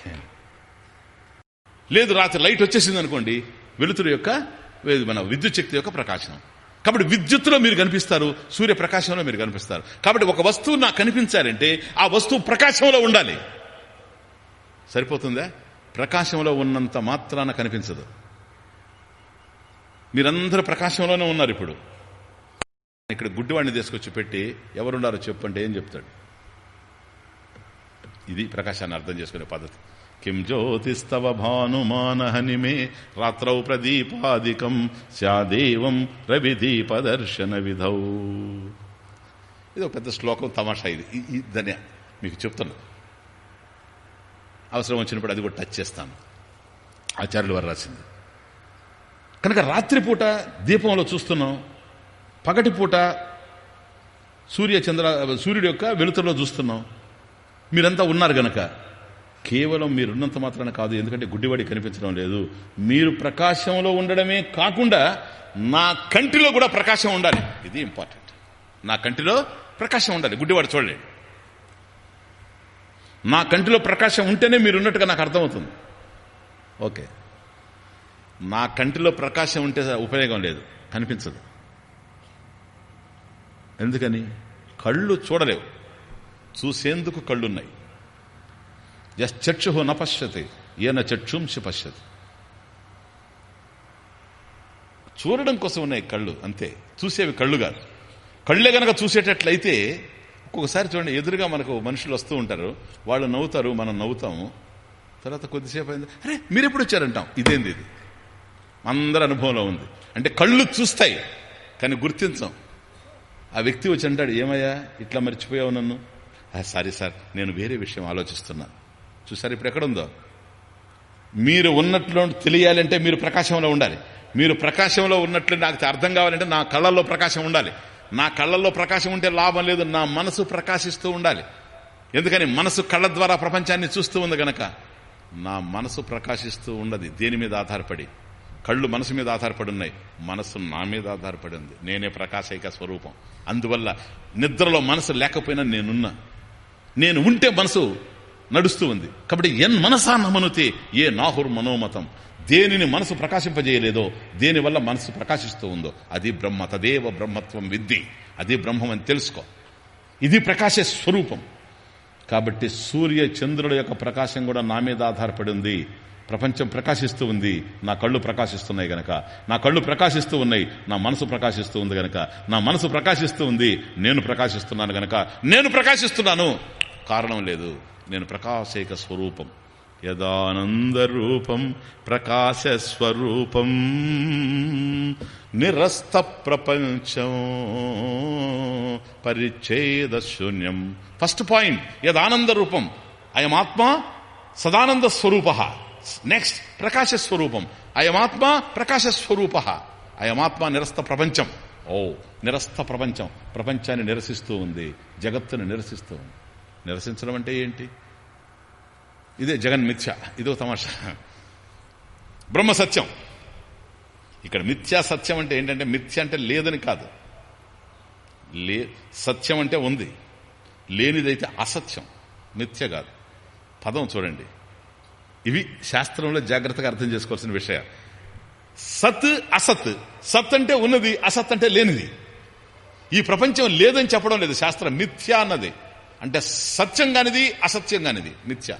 లేదు రాత్రి లైట్ వచ్చేసింది అనుకోండి వెలుతురు యొక్క మన విద్యుత్ శక్తి యొక్క ప్రకాశం. కాబట్టి విద్యుత్తులో మీరు కనిపిస్తారు సూర్య ప్రకాశంలో మీరు కనిపిస్తారు. కాబట్టి ఒక వస్తువు నాకు కనిపించాలంటే ఆ వస్తువు ప్రకాశంలో ఉండాలి. సరిపోతుందా? ప్రకాశంలో ఉన్నంత మాత్రాన కనిపించదు. మీరందరూ ప్రకాశంలోనే ఉన్నారు ఇప్పుడు. ఇక్కడ గుడ్డివాడిని తీసుకొచ్చి పెట్టి ఎవరున్నారో చెప్పండి ఏం చెప్తాడు? ఇది ప్రకాశాన్ని అర్థం చేసుకునే పద్ధతి. కిం జ్యోతిస్తవ భానుమానహని మే రాత్రౌ ప్రదీపాదికం స్యాదేవం రవిదీపదర్శన విధౌ. ఇది ఒక పెద్ద శ్లోకం తమాషా ఇది. ఈ- దాన్ని మీకు చెప్తున్నా. అవసరం వచ్చినప్పుడు అది కూడా టచ్ చేస్తాను. ఆచార్యులు వారు రాసింది. కనుక రాత్రిపూట దీపంలో చూస్తున్నాం పగటిపూట సూర్య చంద్ర సూర్యుడు యొక్క వెలుతురులో చూస్తున్నాం. మీరంతా ఉన్నారు గనక. కేవలం మీరున్నంత మాత్రాన కాదు ఎందుకంటే గుడ్డివాడి కనిపించడం లేదు. మీరు ప్రకాశంలో ఉండడమే కాకుండా నా కంటిలో కూడా ప్రకాశం ఉండాలి. ఇది ఇంపార్టెంట్. నా కంటిలో ప్రకాశం ఉండాలి. గుడ్డివాడు చూడలేడు నా కంటిలో ప్రకాశం ఉంటేనే మీరు ఉన్నట్టుగా నాకు అర్థమవుతుంది. ఓకే. మా కంటిలో ప్రకాశం ఉంటే ఉపయోగం లేదు. కనిపించదు. ఎందుకని? కళ్ళు చూడలేవు. చూసేందుకు కళ్ళున్నాయి. ఎస్ చక్షు న ఈయన చక్షుంసి పశ్యతి. చూడడం కోసం ఉన్నాయి కళ్ళు అంతే. చూసేవి కళ్ళు కాదు. కళ్ళే గనక చూసేటట్లయితే ఒక్కొక్కసారి చూడండి ఎదురుగా మనకు మనుషులు వస్తూ ఉంటారు. వాళ్ళు నవ్వుతారు మనం నవ్వుతాము. తర్వాత కొద్దిసేపు అయింది అరే మీరు ఎప్పుడు వచ్చారంటాం? ఇదేంది ఇది? అందరి అనుభవంలో ఉంది. అంటే కళ్ళు చూస్తాయి కానీ గుర్తించం. ఆ వ్యక్తి వచ్చి అంటాడు ఏమయ్యా ఇట్లా మర్చిపోయావు నన్ను? సారీ సార్ నేను వేరే విషయం ఆలోచిస్తున్నా. చూసారు ఇప్పుడు ఎక్కడుందో? మీరు ఉన్నట్లు తెలియాలంటే మీరు ప్రకాశంలో ఉండాలి. మీరు ప్రకాశంలో ఉన్నట్లు నాకు అర్థం కావాలంటే నా కళ్ళల్లో ప్రకాశం ఉండాలి. నా కళ్ళల్లో ప్రకాశం ఉంటే లాభం లేదు నా మనసు ప్రకాశిస్తూ ఉండాలి. ఎందుకని? మనసు కళ్ళ ద్వారా ప్రపంచాన్ని చూస్తూ ఉంది గనక. నా మనసు ప్రకాశిస్తూ ఉండదు దేని మీద ఆధారపడి? కళ్ళు మనసు మీద ఆధారపడి ఉన్నాయి మనసు నా మీద ఆధారపడి ఉంది నేనే ప్రకాశైక స్వరూపం. అందువల్ల నిద్రలో మనసు లేకపోయినా నేనున్నా. నేను ఉంటే మనసు నడుస్తూ ఉంది. కాబట్టి ఎన్ మనసా నమనుతే ఏ నాహుర్ మనోమతం. దేనిని మనసు ప్రకాశింపజేయలేదో దేనివల్ల మనసు ప్రకాశిస్తూ ఉందో అది బ్రహ్మ. తదేవ బ్రహ్మత్వం విద్ది అది బ్రహ్మం అని తెలుసుకో. ఇది ప్రకాశ స్వరూపం. కాబట్టి సూర్య చంద్రుల యొక్క ప్రకాశం కూడా నా మీద ఆధారపడి ఉంది ప్రపంచం ప్రకాశిస్తూ ఉంది. నా కళ్ళు ప్రకాశిస్తున్నాయి గనక. నా కళ్ళు ప్రకాశిస్తూ ఉన్నాయి. నా మనసు ప్రకాశిస్తూ ఉంది గనక. నా మనసు ప్రకాశిస్తూ ఉంది. నేను ప్రకాశిస్తున్నాను గనక. నేను ప్రకాశిస్తున్నాను. కారణం లేదు. నేను ప్రకాశేక స్వరూపం. యదానందరూపం ప్రకాశ స్వరూపం. నిరస్త ప్రపంచం. పరిచ్ఛేద శూన్యం. First point. యదానంద రూపం. అయమాత్మ సదానంద స్వరూప. నెక్స్ట్ ప్రకాశ స్వరూపం అయమాత్మ ప్రకాశ స్వరూప అయమాత్మ నిరస్త ప్రపంచం ఓ నిరస్త ప్రపంచం ప్రపంచాన్ని నిరసిస్తూ ఉంది. జగత్తుని నిరసిస్తూ ఉంది. నిరసించడం అంటే ఏంటి? ఇదే జగన్ మిథ్య. ఇదో తమాషా. బ్రహ్మ సత్యం. ఇక్కడ మిథ్యా సత్యం అంటే ఏంటంటే మిథ్య అంటే లేదని కాదు. లే సత్యం అంటే ఉంది. లేనిదైతే అసత్యం. మిథ్య కాదు. పదం చూడండి. ఇవి శాస్త్రంలో జాగ్రత్తగా అర్థం చేసుకోవాల్సిన విషయం సత్ అసత్. సత్ అంటే ఉన్నది అసత్ అంటే లేనిది. ఈ ప్రపంచం లేదని చెప్పడం లేదు శాస్త్రం మిథ్య అన్నది. అంటే సత్యం కానిది అసత్యం కానిది మిథ్య.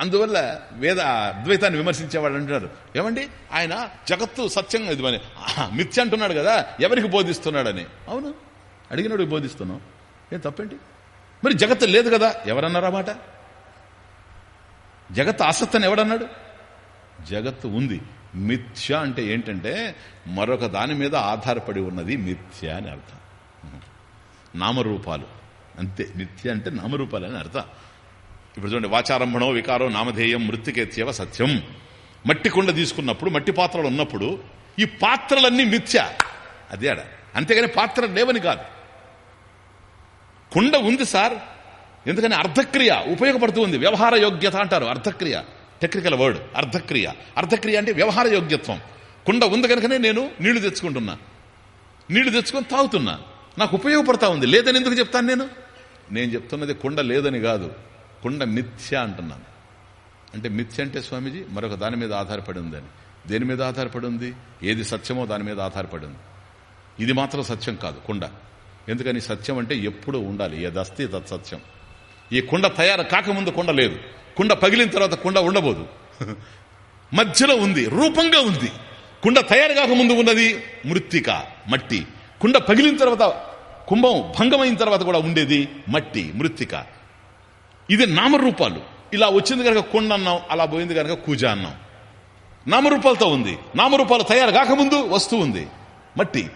అందువల్ల వేద అద్వైతాన్ని విమర్శించేవాడు అంటున్నారు ఏమండి? ఆయన జగత్తు సత్యం ఇది అని మిథ్య అంటున్నాడు కదా ఎవరికి బోధిస్తున్నాడని? అవును. అడిగినోడికి బోధిస్తున్నాం. ఏం తప్పేంటి? మరి జగత్తు లేదు కదా ఎవరన్నారా మాట? జగత్ అసత్ అని ఎవడన్నాడు? జగత్తు ఉంది. మిథ్య అంటే ఏంటంటే మరొక దాని మీద ఆధారపడి ఉన్నది మిథ్య అని అర్థం. నామరూపాలు. అంతే. మిథ్య అంటే నామరూపాలు అని అర్థం. ఇప్పుడు చూడండి వాచారంభణో వికారో నామధేయం మృతికేత్యవ సత్యం. మట్టి కుండ తీసుకున్నప్పుడు మట్టి పాత్రలు ఉన్నప్పుడు ఈ పాత్రలన్నీ మిథ్య. అదే అంతేగాని పాత్ర లేవని కాదు. కుండ ఉంది సార్. ఎందుకని అర్థక్రియ ఉపయోగపడుతూ ఉంది. వ్యవహార యోగ్యత అంటారు. అర్థక్రియ టెక్నికల్ వర్డ్ అర్థక్రియ అర్థక్రియ అంటే వ్యవహార యోగ్యత్వం. కుండ ఉంది కనుకనే నేను నీళ్ళు తెచ్చుకుంటున్నా. నీళ్ళు తెచ్చుకొని తాగుతున్నా. నాకు ఉపయోగపడతా ఉంది. లేదని ఎందుకు చెప్తాను నేను? నేను చెప్తున్నది కుండ లేదని కాదు. కుండ మిథ్య అంటున్నాను. అంటే మిథ్య అంటే స్వామీజీ మరొక దాని మీద ఆధారపడి ఉందని దేని మీద ఆధారపడి ఉంది? ఏది సత్యమో దాని మీద ఆధారపడి ఉంది. ఇది మాత్రం సత్యం కాదు. కుండ. ఎందుకని సత్యం అంటే ఎప్పుడూ ఉండాలి. ఏదస్తి తత్ సత్యం. ఈ కుండ తయారు కాకముందు కుండ లేదు. కుండ పగిలిన తర్వాత కుండ ఉండబోదు. మధ్యలో ఉంది రూపంగా ఉంది. కుండ తయారు కాకముందు ఉన్నది మృత్తిక మట్టి. కుండ పగిలిన తర్వాత కుంభం భంగమైన తర్వాత కూడా ఉండేది మట్టి మృత్తిక. ఇది నామరూపాలు. ఇలా వచ్చింది కనుక కొండ అన్నాం అలా పోయింది కనుక కూజ అన్నాం. నామరూపాలతో ఉంది. నామరూపాలు తయారు కాకముందు వస్తువు ఉంది. మట్టి.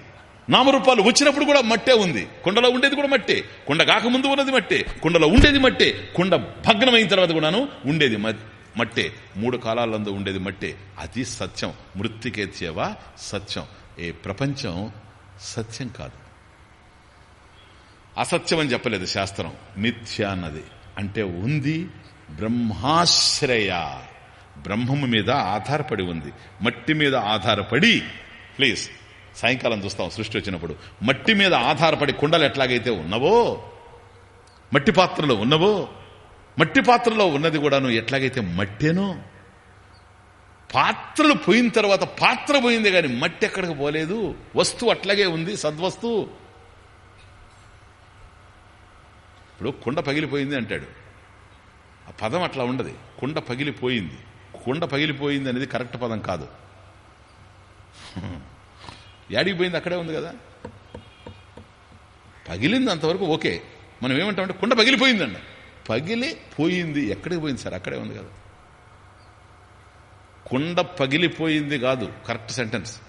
నామరూపాలు వచ్చినప్పుడు కూడా మట్టే ఉంది. కొండలో ఉండేది కూడా మట్టే. కొండ కాకముందు ఉన్నది మట్టే. కుండలో ఉండేది మట్టే. కుండ భగ్నమైన తర్వాత కూడాను ఉండేది మ- మట్టే. మూడు కాలాలందు ఉండేది మట్టే. అది సత్యం. మృతికేత్యవా సత్యం. ఏ ప్రపంచం సత్యం కాదు. అసత్యం అని చెప్పలేదు శాస్త్రం. మిథ్య అన్నది. అంటే ఉంది బ్రహ్మాశ్రయ. బ్రహ్మము మీద ఆధారపడి ఉంది. మట్టి మీద ఆధారపడి ప్లీజ్ సాయంకాలం చూస్తాం సృష్టి వచ్చినప్పుడు. మట్టి మీద ఆధారపడి కుండలు ఎట్లాగైతే ఉన్నవో మట్టి పాత్రలో ఉన్నవో మట్టి పాత్రలో ఉన్నది కూడాను ఎట్లాగైతే మట్టేనో పాత్రలు పోయిన తర్వాత పాత్ర పోయింది కానీ మట్టి ఎక్కడికి పోలేదు. వస్తువు అట్లాగే ఉంది సద్వస్తు. ఇప్పుడు కుండ పగిలిపోయింది అంటాడు. ఆ పదం అట్లా ఉండదు. కుండ పగిలిపోయింది. కుండ పగిలిపోయింది అనేది కరెక్ట్ పదం కాదు. యాడికి పోయింది? అక్కడే ఉంది కదా. పగిలింది అంతవరకు ఓకే. మనం ఏమంటామంటే కుండ పగిలిపోయిందండి. పగిలి పోయింది. ఎక్కడికి పోయింది సార్? అక్కడే ఉంది కదా. కుండ పగిలిపోయింది కాదు. Correct sentence.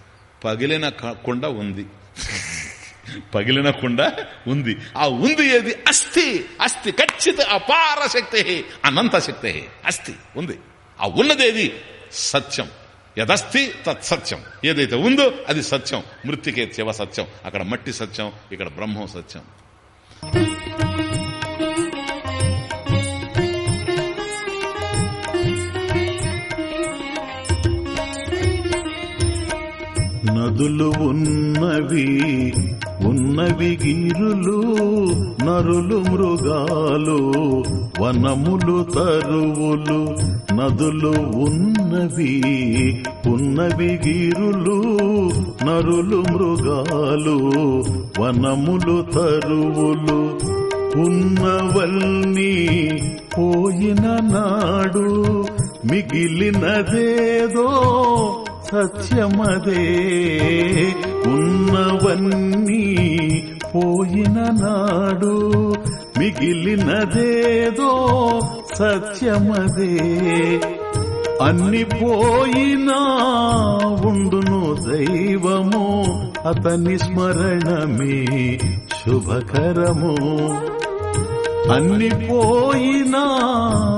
పగిలిన క- కుండ ఉంది. *laughs* పగిలిన కుండ ఉంది. ఆ ఉంది ఏది? అస్థి. అస్థి ఖచ్చిత అపార శక్తి. అనంత శక్తి. అస్థి ఉంది. ఆ ఉన్నదేది? సత్యం. యదస్తి తత్ సత్యం ఏదైతే ఉందో అది సత్యం. మృతికేత్యవ సత్యం. అక్కడ మట్టి సత్యం ఇక్కడ బ్రహ్మం సత్యం. నదులు ఉన్నవి ఉన్నవి గిరులు నరులు మృగాలు వనములు తరువులు నదులు ఉన్నవి ఉన్నవి గిరులు నరులు మృగాలు వనములు తరువులు. ఉన్నవల్ని పోయిన నాడు మిగిలినదేదో సత్యమదే. ఉన్నవన్నీ పోయిన నాడు మిగిలినదేదో సత్యమదే. అన్ని పోయినా ఉండును దైవము అతని స్మరణమే శుభకరము. అన్ని పోయినా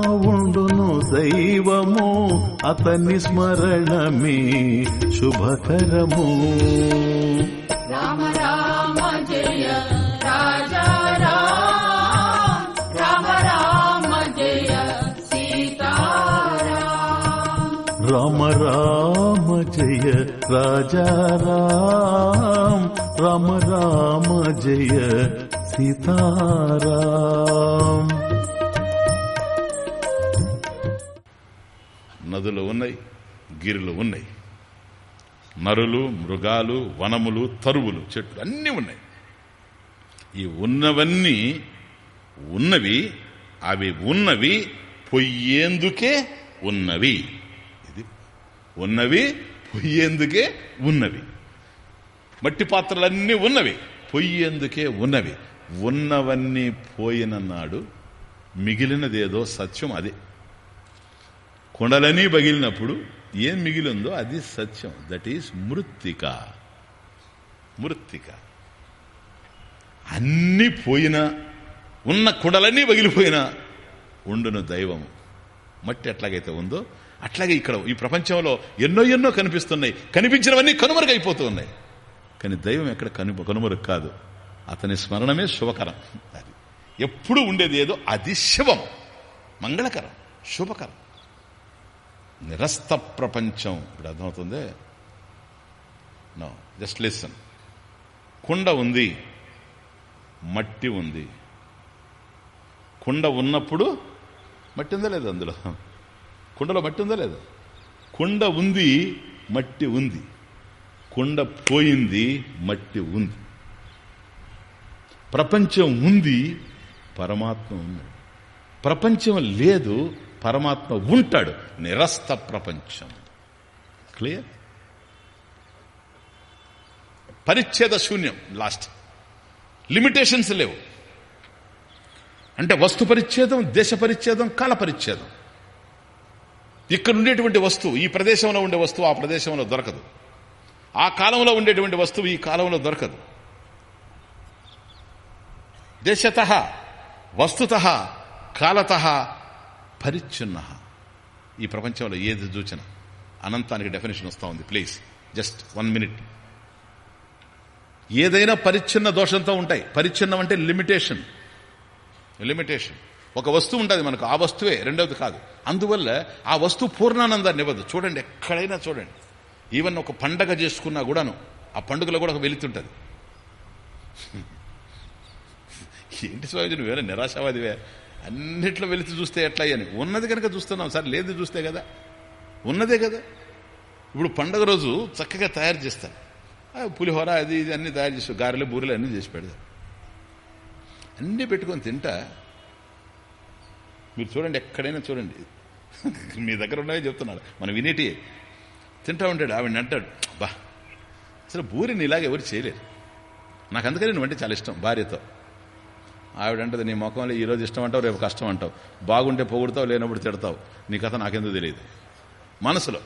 ఉండు దైవము అతని స్మరణమే శుభకరము రామ రామ జయ రాజా రామ రామ రామ జయ సీతారామ రామ రామ జయ రాజా రామ రామ రామ జయ సీతారాం నదులు ఉన్నాయి గిరులు ఉన్నాయి. నరులు మృగాలు వనములు తరువులు చెట్లు అన్నీ ఉన్నాయి. ఈ ఉన్నవన్నీ ఉన్నవి అవి ఉన్నవి పొయ్యేందుకే ఉన్నవి. ఇది ఉన్నవి పొయ్యేందుకే ఉన్నవి. మట్టి పాత్రలన్నీ ఉన్నవి పొయ్యేందుకే ఉన్నవి. ఉన్నవన్నీ పోయిన నాడు మిగిలినదేదో సత్యం అదే. కొండలన్నీ పగిలినప్పుడు ఏం మిగిలిందో అది సత్యం. That is మృత్తిక. మృత్తిక. అన్నీ పోయినా ఉన్న కుండలన్నీ పగిలిపోయినా ఉండును దైవము. మట్టి ఎట్లాగైతే ఉందో అట్లాగే ఇక్కడ ఈ ప్రపంచంలో ఎన్నో ఎన్నో కనిపిస్తున్నాయి. కనిపించినవన్నీ కనుమరుగైపోతూ ఉన్నాయి. కానీ దైవం ఎక్కడ కను కనుమరుగు కాదు. అతని స్మరణమే శుభకరం. అది ఎప్పుడు ఉండేది ఏదో అది శివం. మంగళకరం శుభకరం. నిరస్త ప్రపంచం ఇప్పుడు అర్థమవుతుంది? నో జస్ట్ లిసన్ కుండ ఉంది మట్టి ఉంది. కుండ ఉన్నప్పుడు మట్టి ఉందా లేదు అందులో? కుండలో మట్టి ఉందా లేదు? కుండ ఉంది మట్టి ఉంది. కుండ పోయింది మట్టి ఉంది. ప్రపంచం ఉంది పరమాత్మ ఉన్నాడు ప్రపంచం లేదు పరమాత్మ ఉంటాడు. నిరస్త ప్రపంచం. క్లియర్ పరిచ్ఛేద శూన్యం లాస్ట్ లిమిటేషన్స్ లేవు. అంటే వస్తు పరిచ్ఛేదం దేశ పరిచ్ఛేదం కాల పరిచ్ఛేదం. ఇక్కడ ఉండేటువంటి వస్తువు ఈ ప్రదేశంలో ఉండే వస్తువు ఆ ప్రదేశంలో దొరకదు. ఆ కాలంలో ఉండేటువంటి వస్తువు ఈ కాలంలో దొరకదు. దేశత వస్తుత కాలత పరిచ్ఛిన్న. ఈ ప్రపంచంలో ఏది చూచిన అనంతానికి డెఫినేషన్ వస్తూ ఉంది. ప్లీజ్ జస్ట్ వన్ మినిట్ ఏదైనా పరిచ్ఛిన్న దోషంతో ఉంటాయి. పరిచ్ఛిన్నం అంటే లిమిటేషన్ లిమిటేషన్ ఒక వస్తువు ఉంటుంది మనకు ఆ వస్తువే రెండవది కాదు. అందువల్ల ఆ వస్తువు పూర్ణానందాన్ని ఇవ్వదు. చూడండి ఎక్కడైనా చూడండి. ఈవెన్ ఒక పండగ చేసుకున్నా కూడాను ఆ పండుగలో కూడా ఒక వెళుతుంటుంది *laughs* ఏంటి స్వామి నువ్వేనా నిరాశావాదివే? అన్నిట్లో వెళితే చూస్తే ఎట్లా అని ఉన్నది కనుక చూస్తున్నాం. సార్ లేదు చూస్తే కదా? ఉన్నదే కదా? ఇప్పుడు పండగ రోజు చక్కగా తయారు చేస్తాను ఆ పులిహోర అది ఇది అన్ని తయారు చేసి గారెలు బూరెలు అన్నీ చేసి పెడతా అన్నీ పెట్టుకొని తింటా. మీరు చూడండి ఎక్కడైనా చూడండి. మీ దగ్గర ఉన్నవే చెప్తున్నాడు మనం వినేటి. తింటా ఉంటాడు ఆవిడ అంటాడు బా అసలు బూరిని ఇలాగ ఎవరు చేయలేరు. నాకు అందుకని నువ్వంటే చాలా ఇష్టం భార్యతో. ఆవిడంటది నీ ముఖంలో ఈ రోజు ఇష్టం అంటావు రేపు కష్టం అంటావు. బాగుంటే పొగుడుతావు లేనప్పుడు తిడతావు. నీ కథ నాకెందుకు తెలియదు. మనసులో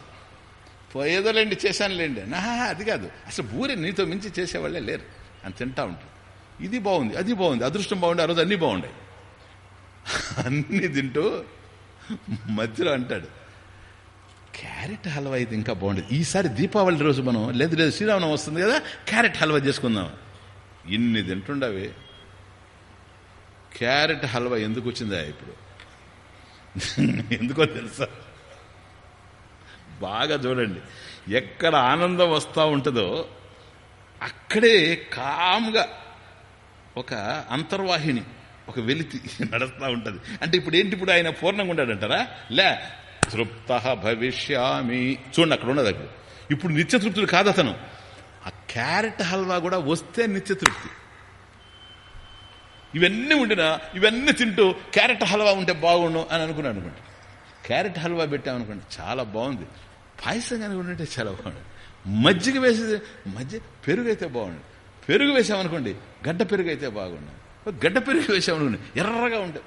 పోయేదోలేండి చేశానులేండి నా అది కాదు. అసలు ఊరే నీతో మించి చేసేవాళ్ళే లేరు. అని తింటా ఉంటాడు ఇది బాగుంది అది బాగుంది అదృష్టం బాగుండే ఆ రోజు అన్నీ బాగుండే అన్నీ తింటూ మధ్యలో అంటాడు క్యారెట్ హల్వా అయితే ఇంకా బాగుండేది. ఈసారి దీపావళి రోజు మనం లేదు లేదు శ్రీరామనం వస్తుంది కదా క్యారెట్ హల్వా చేసుకుందాం. ఇన్ని తింటుండవి. క్యారెట్ హల్వా ఎందుకు వచ్చిందా ఇప్పుడు? ఎందుకో తెలుసా? బాగా చూడండి. ఎక్కడ ఆనందం వస్తూ ఉంటుందో అక్కడే కామ్గా ఒక అంతర్వాహిని ఒక వెలితి నడుస్తూ ఉంటుంది. అంటే ఇప్పుడు ఏంటి ఇప్పుడు ఆయన పూర్ణంగా ఉంటాడంటారా లే తృప్త భవిష్యామి. చూడండి అక్కడ ఉన్నది అక్కడ. ఇప్పుడు నిత్యతృప్తుడు కాదు అతను ఆ క్యారెట్ హల్వా కూడా వస్తే నిత్యతృప్తి. ఇవన్నీ ఉండినా ఇవన్నీ తింటూ క్యారెట్ హల్వా ఉంటే బాగుండు అని అనుకున్నాను అనుకోండి. క్యారెట్ హల్వా పెట్టామనుకోండి చాలా బాగుంది. పాయసం కానీ ఉంటే చాలా బాగుంది మజ్జిగ వేసి మజ్జి పెరుగు అయితే బాగుండు. పెరుగు వేసామనుకోండి గడ్డ పెరుగు అయితే బాగుండు. గడ్డ పెరుగు వేసామనుకోండి ఎర్రగా ఉంటే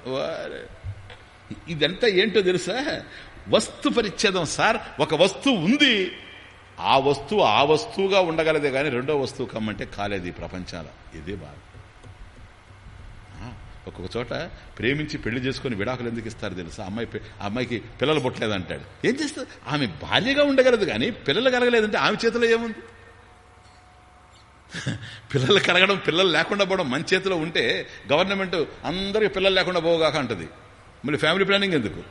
ఇదంతా ఏంటో తెలుసా? వస్తు పరిచ్ఛేదం సార్ ఒక వస్తువు ఉంది. ఆ వస్తువు ఆ వస్తువుగా ఉండగలదే కానీ రెండో వస్తువు కమ్మంటే కాలేదు ఈ ప్రపంచాల. ఇదే బాధ. ఒక్కొక్క చోట ప్రేమించి పెళ్ళి చేసుకుని విడాకులు ఎందుకు ఇస్తారు తెలుసా? అమ్మాయి అమ్మాయికి పిల్లలు పుట్టలేదు అంటాడు ఏం చేస్తుంది ఆమె భార్యగా ఉండగలదు కానీ పిల్లలు కలగలేదంటే ఆమె చేతిలో ఏముంది? *laughs* పిల్లలు కలగడం పిల్లలు లేకుండా పోవడం మన చేతిలో ఉంటే గవర్నమెంట్ అందరికీ పిల్లలు లేకుండా పోగాక అంటది. మళ్ళీ ఫ్యామిలీ ప్లానింగ్ ఎందుకు?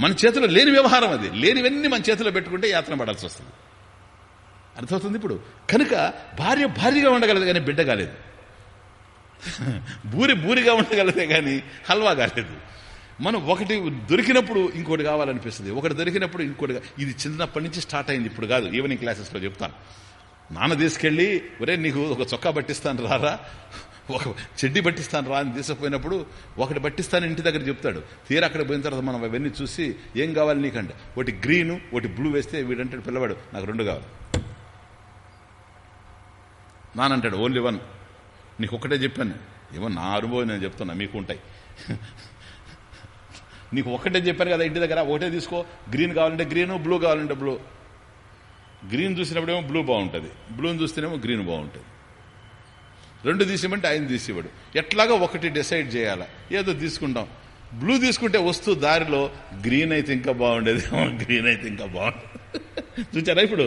మన చేతిలో లేని వ్యవహారం అది. లేనివన్నీ మన చేతిలో పెట్టుకుంటే యాత్ర పడాల్సి వస్తుంది. అర్థమవుతుంది ఇప్పుడు? కనుక భార్య భార్యగా ఉండగలదు కానీ బిడ్డ కాలేదు. బూరి బూరిగా ఉండగలదే కానీ హల్వా కాలేదు. మనం ఒకటి దొరికినప్పుడు ఇంకోటి కావాలనిపిస్తుంది. ఒకటి దొరికినప్పుడు ఇంకోటి ఇది చిన్నప్పటి నుంచి స్టార్ట్ అయింది. ఇప్పుడు కాదు ఈవినింగ్ క్లాసెస్లో చెప్తాను నాన్న తీసుకెళ్ళి ఒరే నీకు ఒక చొక్కా పట్టిస్తాను రారా? ఒక చెడ్డి పట్టిస్తాను రా అని తీసుకుపోయినప్పుడు ఒకటి పట్టిస్తాను ఇంటి దగ్గర చెప్తాడు. తీరా అక్కడ పోయిన తర్వాత మనం అవన్నీ చూసి ఏం కావాలి నీకంటే? ఒకటి గ్రీన్ ఒకటి బ్లూ వేస్తే వీడంటాడు పిల్లవాడు నాకు రెండు కావాలి. నానంటాడు ఓన్లీ వన్. నీకు ఒక్కటే చెప్పాను. ఏమో నా అనుభవం నేను చెప్తున్నా మీకు ఉంటాయి నీకు ఒక్కటే చెప్పాను కదా ఇంటి దగ్గర ఒకటే తీసుకో. గ్రీన్ కావాలంటే గ్రీన్ బ్లూ కావాలంటే బ్లూ. గ్రీన్ చూసినప్పుడేమో బ్లూ బాగుంటుంది. బ్లూని చూస్తేనేమో గ్రీన్ బాగుంటుంది. రెండు తీసేమంటే ఆయన తీసేవాడు ఎట్లాగా ఒకటి డిసైడ్ చేయాలా. ఏదో తీసుకుంటాం. బ్లూ తీసుకుంటే వస్తూ దారిలో గ్రీన్ అయితే ఇంకా బాగుండేది గ్రీన్ అయితే ఇంకా బాగుండేది. చూసారా ఇప్పుడు?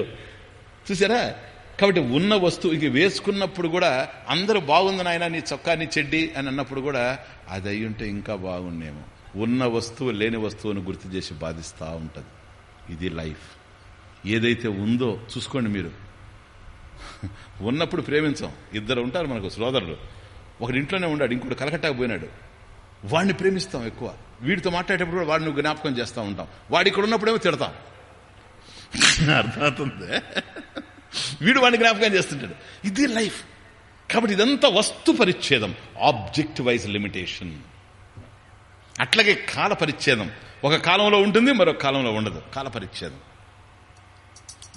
చూసారా కాబట్టి ఉన్న వస్తువు ఇక వేసుకున్నప్పుడు కూడా అందరూ బాగుంది నాయన నీ చొక్కా నీ చెడ్డి అని అన్నప్పుడు కూడా అది అయి ఉంటే ఇంకా బాగుండేమో. ఉన్న వస్తువు లేని వస్తువును గుర్తు చేసి బాధిస్తూ ఉంటుంది. ఇది లైఫ్. ఏదైతే ఉందో చూసుకోండి మీరు. *laughs* ఉన్నప్పుడు ప్రేమించాం. ఇద్దరు ఉంటారు మనకు సోదరులు. ఒకటి ఇంట్లోనే ఉన్నాడు ఇంకోటి కలకట్టాకు పోయినాడు. వాడిని ప్రేమిస్తాం ఎక్కువ. వీడితో మాట్లాడేటప్పుడు కూడా వాడిని జ్ఞాపకం చేస్తూ ఉంటాం. వాడు ఇక్కడ ఉన్నప్పుడేమో తిడతాం. *laughs* అర్థమవుతుంది? వీడు వాడిని జ్ఞాపకం చేస్తుంటాడు. ఇది లైఫ్. కాబట్టి ఇదంతా వస్తు పరిచ్ఛేదం. Object wise limitation. అట్లాగే కాల పరిచ్ఛేదం. ఒక కాలంలో ఉంటుంది మరొక కాలంలో ఉండదు. కాల పరిచ్ఛేదం.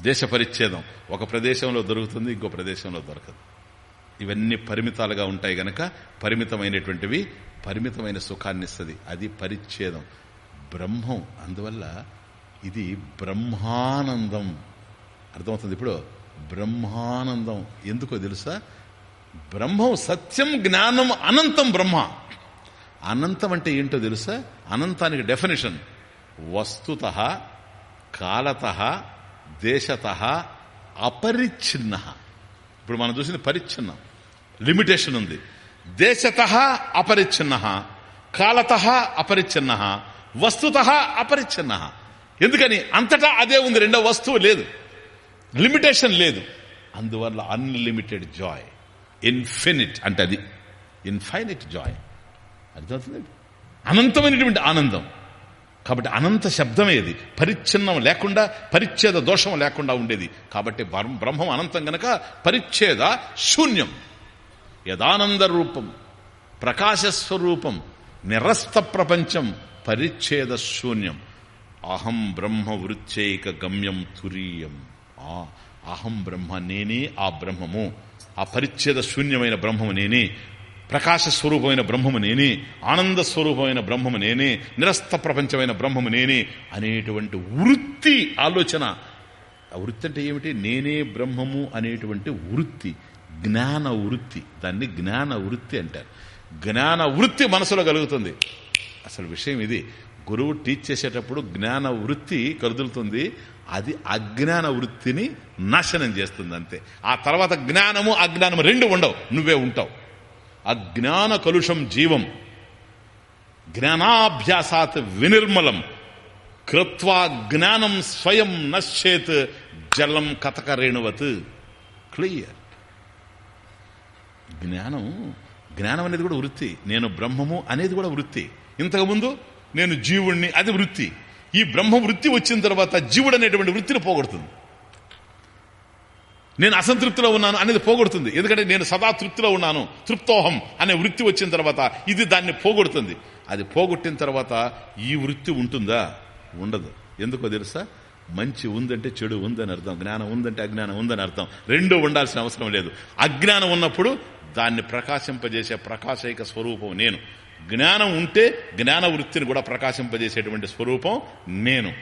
దేశ పరిచ్ఛేదం. ఒక ప్రదేశంలో దొరుకుతుంది ఇంకో ప్రదేశంలో దొరకదు. ఇవన్నీ పరిమితాలుగా ఉంటాయి గనక పరిమితమైనటువంటివి పరిమితమైన సుఖాన్ని ఇస్తుంది. అది పరిచ్ఛేదం. బ్రహ్మం. అందువల్ల ఇది బ్రహ్మానందం. అర్థమవుతుంది ఇప్పుడు? బ్రహ్మానందం. ఎందుకో తెలుసా? బ్రహ్మం సత్యం జ్ఞానం అనంతం బ్రహ్మ. అనంతం అంటే ఏంటో తెలుసా? అనంతానికి డెఫినేషన్ వస్తుత కాలత దేశత అపరిచ్ఛిన్న. ఇప్పుడు మనం చూసింది పరిచ్ఛిన్నం. లిమిటేషన్ ఉంది. దేశత అపరిచ్ఛిన్న. కాలత అపరిచ్ఛిన్న. వస్తుత అపరిచ్ఛిన్న. ఎందుకని? అంతటా అదే ఉంది. రెండో వస్తువు లేదు. లిమిటేషన్ లేదు. అందువల్ల అన్లిమిటెడ్ జాయ్ ఇన్ఫినిట్ అంటే అది. ఇన్ఫైనిట్ జాయ్ అర్థమవుతుంది? అనంతమైనటువంటి ఆనందం. కాబట్టి అనంత శబ్దమే పరిచ్ఛిన్నం లేకుండా పరిచ్ఛేద దోషం లేకుండా ఉండేది. కాబట్టి బ్రహ్మం అనంతం గనక పరిచ్ఛేద శూన్యం. యదానంద రూపం ప్రకాశస్వరూపం నిరస్త ప్రపంచం పరిచ్ఛేద శూన్యం. అహం బ్రహ్మ వృత్యైక గమ్యం తురీయం. అహం బ్రహ్మ నేనే ఆ బ్రహ్మము. ఆ పరిచ్ఛేద శూన్యమైన బ్రహ్మము నేనే. ప్రకాశ స్వరూపమైన బ్రహ్మము నేనే. ఆనంద స్వరూపమైన బ్రహ్మము నేనే. నిరస్త ప్రపంచమైన బ్రహ్మము నేనే అనేటువంటి వృత్తి ఆలోచన. ఆ వృత్తి అంటే ఏమిటి? నేనే బ్రహ్మము అనేటువంటి వృత్తి. జ్ఞాన వృత్తి. దాన్ని జ్ఞాన వృత్తి అంటారు. జ్ఞాన వృత్తి మనసులో కలుగుతుంది. అసలు విషయం ఇది. గురువు టీచ్ చేసేటప్పుడు జ్ఞాన వృత్తి కదులుతుంది. అది అజ్ఞాన వృత్తిని నాశనం చేస్తుంది అంతే ఆ తర్వాత జ్ఞానము అజ్ఞానము రెండు ఉండవు. నువ్వే ఉంటావు. అజ్ఞాన కలుషం జీవం. జ్ఞానాభ్యాసాత్ వినిర్మలం. కృత్వా జ్ఞానం స్వయం నశ్చేత్. జలం కథకరేణువత్. క్లియర్. జ్ఞానం జ్ఞానం అనేది కూడా వృత్తి. నేను బ్రహ్మము అనేది కూడా వృత్తి. ఇంతకుముందు నేను జీవుణ్ణి అది వృత్తి. ఈ బ్రహ్మ వృత్తి వచ్చిన తర్వాత జీవుడు అనేటువంటి వృత్తిని పోగొడుతుంది. నేను అసంతృప్తిలో ఉన్నాను అనేది పోగొడుతుంది. ఎందుకంటే నేను సదా తృప్తిలో ఉన్నాను. తృప్తోహం అనే వృత్తి వచ్చిన తర్వాత ఇది దాన్ని పోగొడుతుంది. అది పోగొట్టిన తర్వాత ఈ వృత్తి ఉంటుందా? ఉండదు. ఎందుకో తెలుసా? మంచి ఉందంటే చెడు ఉందని అర్థం. జ్ఞానం ఉందంటే అజ్ఞానం ఉందని అర్థం. రెండూ ఉండాల్సిన అవసరం లేదు. అజ్ఞానం ఉన్నప్పుడు దాన్ని ప్రకాశింపజేసే ప్రకాశైక స్వరూపం నేను. జ్ఞానం ఉంటే జ్ఞాన వృత్తిని కూడా ప్రకాశింపజేసేటువంటి స్వరూపం నేను.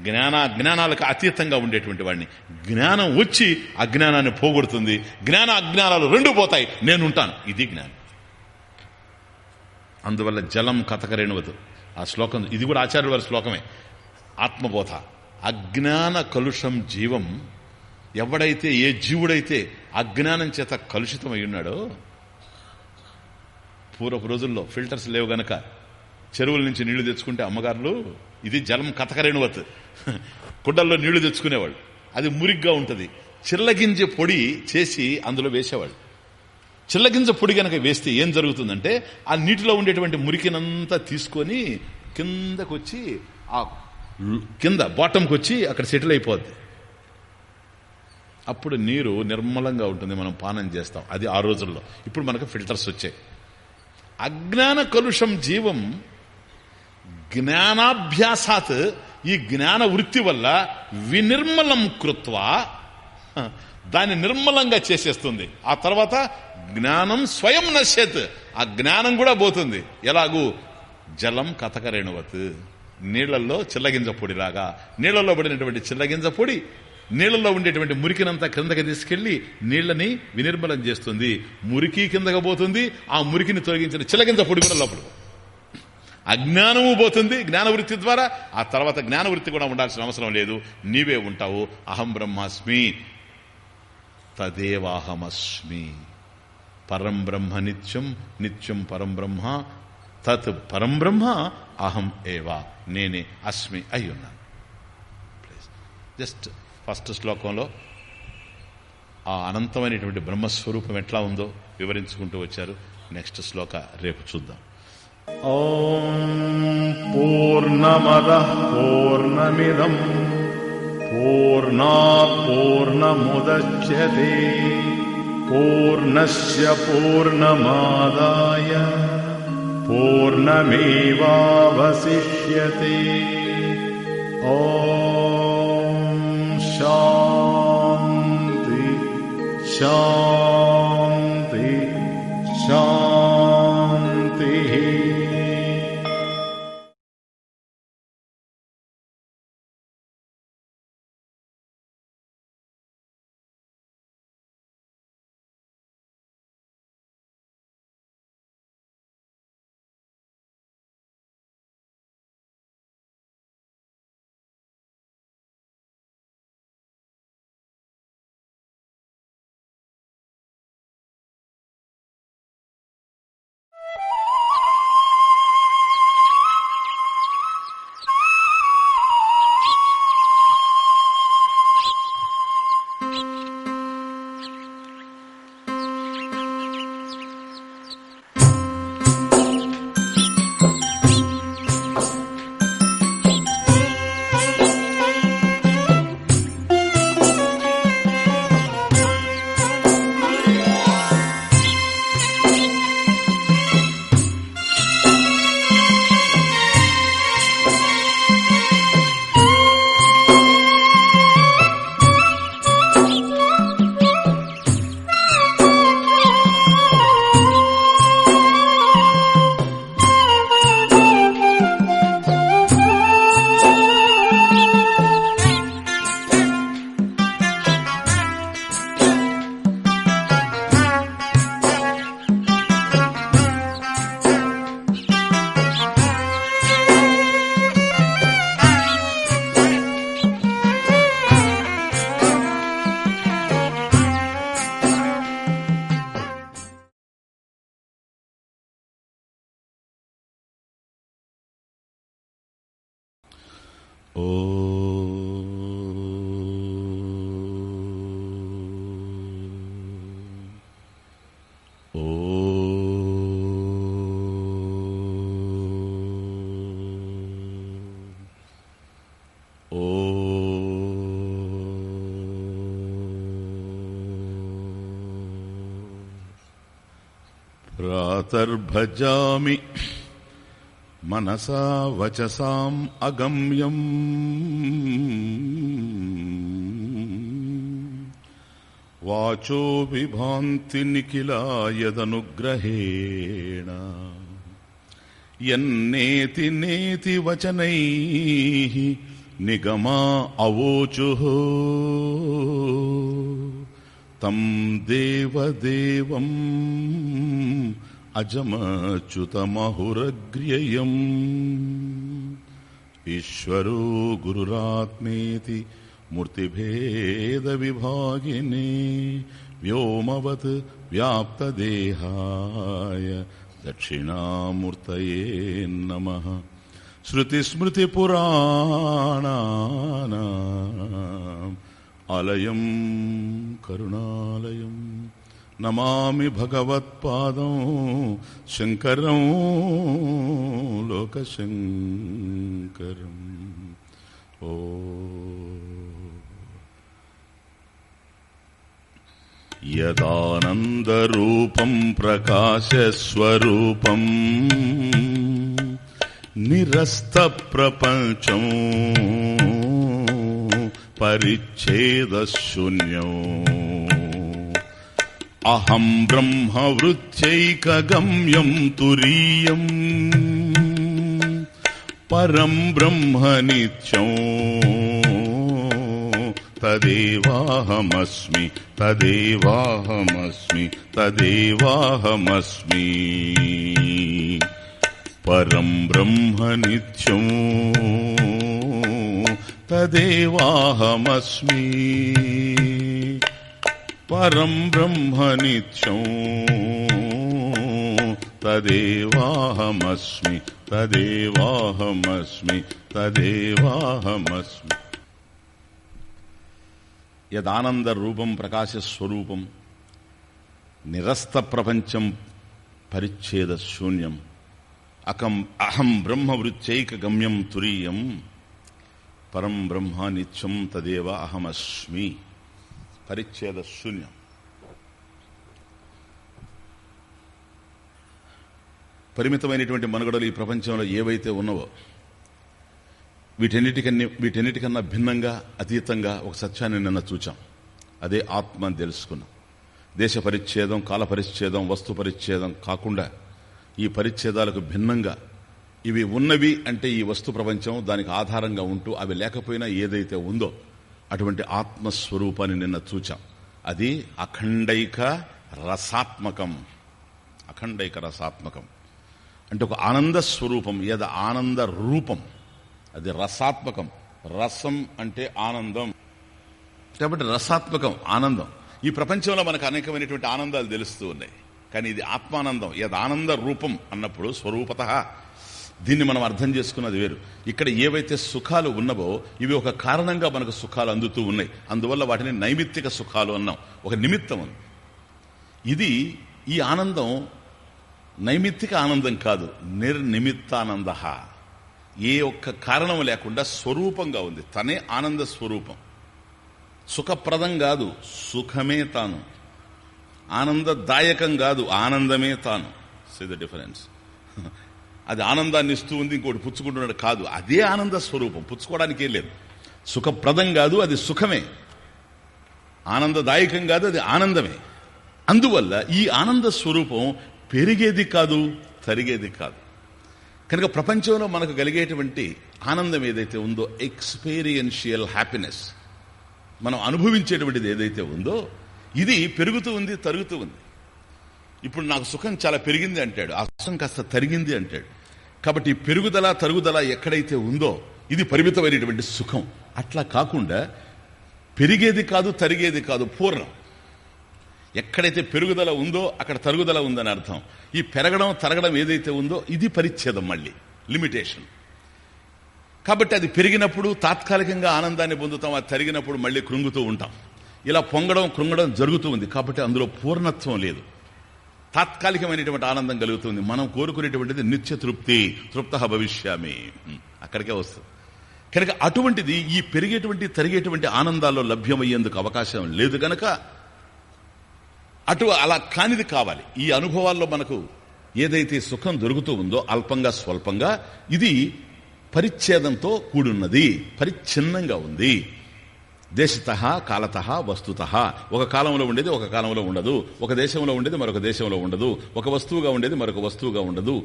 జ్ఞాన జ్ఞానాలకు అతీతంగా ఉండేటువంటి వాడిని. జ్ఞానం వచ్చి అజ్ఞానాన్ని పోగొడుతుంది. జ్ఞాన అజ్ఞానాలు రెండు పోతాయి. నేనుంటాను. ఇది జ్ఞానం. అందువల్ల జలం కథకరేణువదు. ఆ శ్లోకం ఇది కూడా ఆచార్య వారి శ్లోకమే. ఆత్మబోధ. అజ్ఞాన కలుషం జీవం. ఎవడైతే ఏ జీవుడైతే అజ్ఞానం చేత కలుషితమై ఉన్నాడో పూర్వపు రోజుల్లో ఫిల్టర్స్ లేవు గనక. చెరువుల నుంచి నీళ్ళు తెచ్చుకుంటే అమ్మగారులు ఇది జలం కథకరేణువత్ కుండల్లో నీళ్ళు తెచ్చుకునేవాళ్ళు. అది మురిగ్గా ఉంటుంది. చిల్లగింజ పొడి చేసి అందులో వేసేవాళ్ళు. చిల్లగింజ పొడి గనక వేస్తే ఏం జరుగుతుందంటే ఆ నీటిలో ఉండేటువంటి మురికినంతా తీసుకొని కిందకొచ్చి ఆ కింద బాటంకి వచ్చి అక్కడ సెటిల్ అయిపోద్ది. అప్పుడు నీరు నిర్మలంగా ఉంటుంది మనం పానం చేస్తాం. అది ఆ రోజుల్లో. ఇప్పుడు మనకు ఫిల్టర్స్ వచ్చాయి. అజ్ఞాన కలుషం జీవం జ్ఞానాభ్యాసాత్ ఈ జ్ఞాన వృత్తి వల్ల వినిర్మలం కృత్వా దాన్ని నిర్మలంగా చేసేస్తుంది. ఆ తర్వాత జ్ఞానం స్వయం నశ్యత్ ఆ జ్ఞానం కూడా పోతుంది. ఎలాగూ? జలం కథకరేణువత్. నీళ్ళలో చిల్లగింజ పొడిలాగా నీళ్ళలో పడినటువంటి చిల్లగింజ పొడి నీళ్ళలో ఉండేటువంటి మురికినంతా కిందకి తీసుకెళ్ళి నీళ్ళని వినిర్మలం చేస్తుంది. మురికి కిందకి పోతుంది ఆ మురికిని తొలగించిన చిల్లగింజ పొడి కూడా లోపల. అజ్ఞానము పోతుంది జ్ఞానవృత్తి ద్వారా ఆ తర్వాత జ్ఞానవృత్తి కూడా ఉండాల్సిన అవసరం లేదు. నీవే ఉంటావు అహం బ్రహ్మాస్మి. తదేవాహమస్మి. పరం బ్రహ్మ నిత్యం నిత్యం పరం బ్రహ్మ తత్ పరం బ్రహ్మ అహం ఏవా. నేనే అస్మి అయి ఉన్నాను. జస్ట్ ఫస్ట్ శ్లోకంలో ఆ అనంతమైనటువంటి బ్రహ్మస్వరూపం ఎట్లా ఉందో వివరించుకుంటూ వచ్చారు. నెక్స్ట్ శ్లోక రేపు చూద్దాం. పూర్ణమద పూర్ణమిదం పూర్ణా పూర్ణముద్య పూర్ణస్ పూర్ణమాదాయ పూర్ణమేవాశిష్యే ఓ 笑。ప్రాతర్భజామి మనసా వచసాం అగమ్యం. వాచో విభాంతి నిఖిలాయదనుగ్రహేణ ఎన్నేతి నేతి వచనై నిగమా అవోచు. తం దేవదేవం అజమచ్యుతమహురగ్ర్యయం. ఈశ్వరో గురురాత్మేతి మూర్తిభేద విభాగినే వ్యోమవత్ వ్యాప్తదేహాయ దక్షిణామూర్తయే నమ. శృతిస్మృతిపురాణానా. ఆలయం కరుణాలయం. నమామి భగవత్పాదం శంకరం లోకశంకరం. ఓ. యదానందరూపం ప్రకాశస్వరూపం నిరస్త ప్రపంచం పరిచ్ఛేదశూన్యం. అహం బ్రహ్మ వృత్యైకగమ్యం తురీయం. పరం బ్రహ్మ నిత్యం తదేవాహమస్మి తదేవాహమస్మి తదేవాహమస్మి. పరం బ్రహ్మ నిత్యం తదేవాహమస్మి. పరం బ్రహ్మ నిత్యం తదేవాహమస్మి తదేవాహమస్మి తదేవాహమస్మి. యదానంద రూపం ప్రకాశస్వరూపం నిరస్త ప్రపంచం పరిచ్ఛేద శూన్యం అకం అహం బ్రహ్మవృత్యైక గమ్యం తురీయం పరం బ్రహ్మ నిత్యం తదేవ అహమస్మి. పరిచ్ఛేద శూన్యం. పరిమితమైనటువంటి మనుగడలు ఈ ప్రపంచంలో ఏవైతే ఉన్నవో వీటన్నిటికన్నా వీటన్నిటికన్నా భిన్నంగా అతీతంగా ఒక సత్యాన్ని నిన్న చూచాం. అదే ఆత్మ అని తెలుసుకున్నాం. దేశ పరిచ్ఛేదం కాల పరిచ్ఛేదం వస్తు పరిచ్ఛేదం కాకుండా ఈ పరిచ్ఛేదాలకు భిన్నంగా ఇవి ఉన్నవి అంటే ఈ వస్తు ప్రపంచం దానికి ఆధారంగా ఉంటూ అవి లేకపోయినా ఏదైతే ఉందో అటువంటి ఆత్మస్వరూపాన్ని నిన్న చూచాం. అది అఖండైక రసాత్మకం. అఖండైక రసాత్మకం. అంటే ఒక ఆనంద స్వరూపం ఏద ఆనంద రూపం. అది రసాత్మకం. రసం అంటే ఆనందం. కాబట్టి రసాత్మకం ఆనందం. ఈ ప్రపంచంలో మనకు అనేకమైనటువంటి ఆనందాలు తెలుస్తూ ఉన్నాయి. కానీ ఇది ఆత్మానందం యద ఆనంద రూపం అన్నప్పుడు స్వరూపత దీన్ని మనం అర్థం చేసుకున్నది వేరు. ఇక్కడ ఏవైతే సుఖాలు ఉన్నవో ఇవి ఒక కారణంగా మనకు సుఖాలు అందుతూ ఉన్నాయి. అందువల్ల వాటిని నైమిత్తిక సుఖాలు అన్నాం. ఒక నిమిత్తం ఉంది. ఇది ఈ ఆనందం నైమిత్తిక ఆనందం కాదు నిర్నిమిత్తానంద. ఏ ఒక్క కారణం లేకుండా స్వరూపంగా ఉంది. తనే ఆనంద స్వరూపం. సుఖప్రదం కాదు సుఖమే తాను. ఆనందదాయకం కాదు ఆనందమే తాను. సీ ద డిఫరెన్స్ అది ఆనందాన్ని ఇస్తూ ఉంది ఇంకోటి పుచ్చుకుంటున్నాడు కాదు. అదే ఆనంద స్వరూపం. పుచ్చుకోవడానికే లేదు. సుఖప్రదం కాదు అది సుఖమే. ఆనందదాయకం కాదు అది ఆనందమే. అందువల్ల ఈ ఆనంద స్వరూపం పెరిగేది కాదు తరిగేది కాదు. కనుక ప్రపంచంలో మనకు కలిగేటువంటి ఆనందం ఏదైతే ఉందో ఎక్స్పీరియన్షియల్ హ్యాపీనెస్ మనం అనుభవించేటువంటిది ఏదైతే ఉందో ఇది పెరుగుతూ ఉంది తరుగుతూ ఉంది. ఇప్పుడు నాకు సుఖం చాలా పెరిగింది అంటాడు. ఆ సుఖం కాస్త తరిగింది అంటాడు. కాబట్టి పెరుగుదల తరుగుదల ఎక్కడైతే ఉందో ఇది పరిమితమైనటువంటి సుఖం. అట్లా కాకుండా పెరిగేది కాదు తరిగేది కాదు పూర్ణం. ఎక్కడైతే పెరుగుదల ఉందో అక్కడ తరుగుదల ఉందని అర్థం. ఈ పెరగడం తరగడం ఏదైతే ఉందో ఇది పరిచ్ఛేదం మళ్ళీ లిమిటేషన్ కాబట్టి అది పెరిగినప్పుడు తాత్కాలికంగా ఆనందాన్ని పొందుతాం అది తరిగినప్పుడు మళ్ళీ కృంగుతూ ఉంటాం. ఇలా పొంగడం కృంగడం జరుగుతూ ఉంది. కాబట్టి అందులో పూర్ణత్వం లేదు. తాత్కాలికమైనటువంటి ఆనందం కలుగుతుంది. మనం కోరుకునేటువంటిది నిత్య తృప్తి తృప్త భవిష్యామి. అక్కడికే వస్తుంది. కనుక అటువంటిది ఈ పెరిగేటువంటి తరిగేటువంటి ఆనందాల్లో లభ్యమయ్యేందుకు అవకాశం లేదు గనక అటు అలా కానిది కావాలి. ఈ అనుభవాల్లో మనకు ఏదైతే సుఖం దొరుకుతూ ఉందో అల్పంగా స్వల్పంగా ఇది పరిచ్ఛేదంతో కూడున్నది పరిచ్ఛిన్నంగా ఉంది. దేశత కాలత వస్తుత. ఒక కాలంలో ఉండేది ఒక కాలంలో ఉండదు. ఒక దేశంలో ఉండేది మరొక దేశంలో ఉండదు. ఒక వస్తువుగా ఉండేది మరొక వస్తువుగా ఉండదు.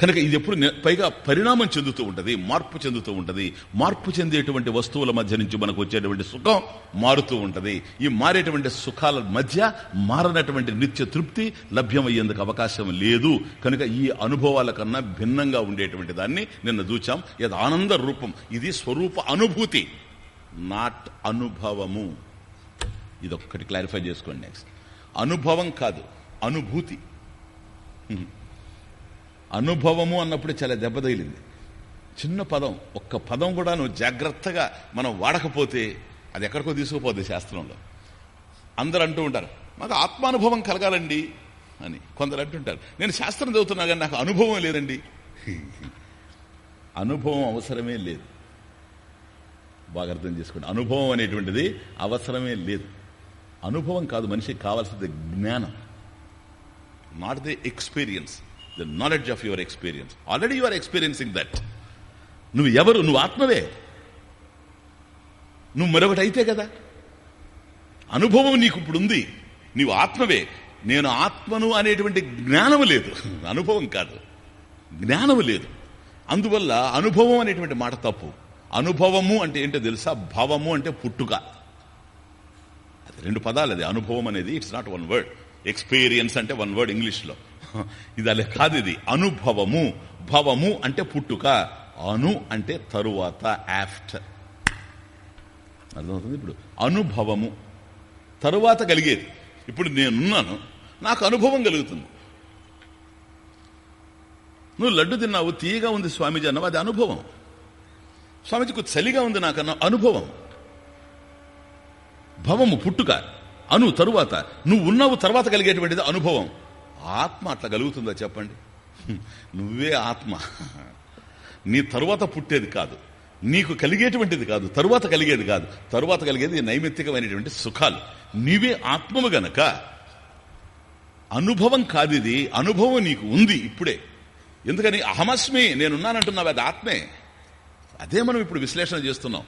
కనుక ఇది ఎప్పుడు పైగా పరిణామం చెందుతూ ఉంటుంది మార్పు చెందుతూ ఉంటుంది. మార్పు చెందేటువంటి వస్తువుల మధ్య నుంచి మనకు వచ్చేటువంటి సుఖం మారుతూ ఉంటుంది. ఈ మారేటువంటి సుఖాల మధ్య మారనటువంటి నిత్య తృప్తి లభ్యమయ్యేందుకు అవకాశం లేదు. కనుక ఈ అనుభవాల కన్నా భిన్నంగా ఉండేటువంటి దాన్ని నిన్న చూచాం ఇది ఆనంద రూపం. ఇది స్వరూప అనుభూతి. నాట్ అనుభవము. ఇదొక్కటి క్లారిఫై చేసుకోండి నెక్స్ట్ అనుభవం కాదు అనుభూతి. అనుభవము అన్నప్పుడు చాలా దెబ్బ తగిలింది. చిన్న పదం ఒక్క పదం కూడా నువ్వు జాగ్రత్తగా మనం వాడకపోతే అది ఎక్కడికో తీసుకుపోద్ది శాస్త్రంలో. అందరు అంటూ ఉంటారు మాకు ఆత్మానుభవం కలగాలండి అని కొందరు అంటుంటారు. నేను శాస్త్రం చదువుతున్నా కానీ నాకు అనుభవం లేదండి. అనుభవం అవసరమే లేదు. బాగా అర్థం చేసుకోండి. అనుభవం అనేటువంటిది అవసరమే లేదు. అనుభవం కాదు మనిషికి కావాల్సింది జ్ఞానం. Not the experience the knowledge of your experience already you are experiencing that నువ్వు ఎవరు? నువ్వు ఆత్మవే. నువ్వు మరొకటి అయితే కదా? అనుభవం నీకు ఇప్పుడు ఉంది నీవు ఆత్మవే. నేను ఆత్మను అనేటువంటి జ్ఞానం లేదు. అనుభవం కాదు. జ్ఞానము లేదు. అందువల్ల అనుభవం అనేటువంటి మాట తప్పు. అనుభవము అంటే ఏంటో తెలుసా? భవము అంటే పుట్టుక. అది రెండు పదాలు అది. అనుభవం అనేది it's not one word experience అంటే వన్ వర్డ్ ఇంగ్లీష్లో ఇది అలా కాదు ఇది. అనుభవము. భవము అంటే పుట్టుక. అను అంటే తరువాత ఆఫ్టర్ అర్థమవుతుంది ఇప్పుడు? అనుభవము. తరువాత కలిగేది. ఇప్పుడు నేనున్నాను. నాకు అనుభవం కలుగుతుంది. నువ్వు లడ్డు తిన్నావు తీయగా ఉంది స్వామీజీ అన్నావు అది అనుభవం. స్వామీజీకు చలిగా ఉంది నాకన్నా అనుభవం. భవము పుట్టుక అను తరువాత నువ్వు ఉన్నావు తర్వాత కలిగేటువంటిది అనుభవం. ఆత్మ అట్లా కలుగుతుందా చెప్పండి? నువ్వే ఆత్మ. నీ తరువాత పుట్టేది కాదు. నీకు కలిగేటువంటిది కాదు. తరువాత కలిగేది కాదు. తరువాత కలిగేది నైమిత్తికమైనటువంటి సుఖాలు. నీవే ఆత్మము గనక అనుభవం కాదు ఇది అనుభవం నీకు ఉంది ఇప్పుడే. ఎందుకని? అహమస్మి నేనున్నానంటున్నావు అది ఆత్మే. అదే మనం ఇప్పుడు విశ్లేషణ చేస్తున్నాం.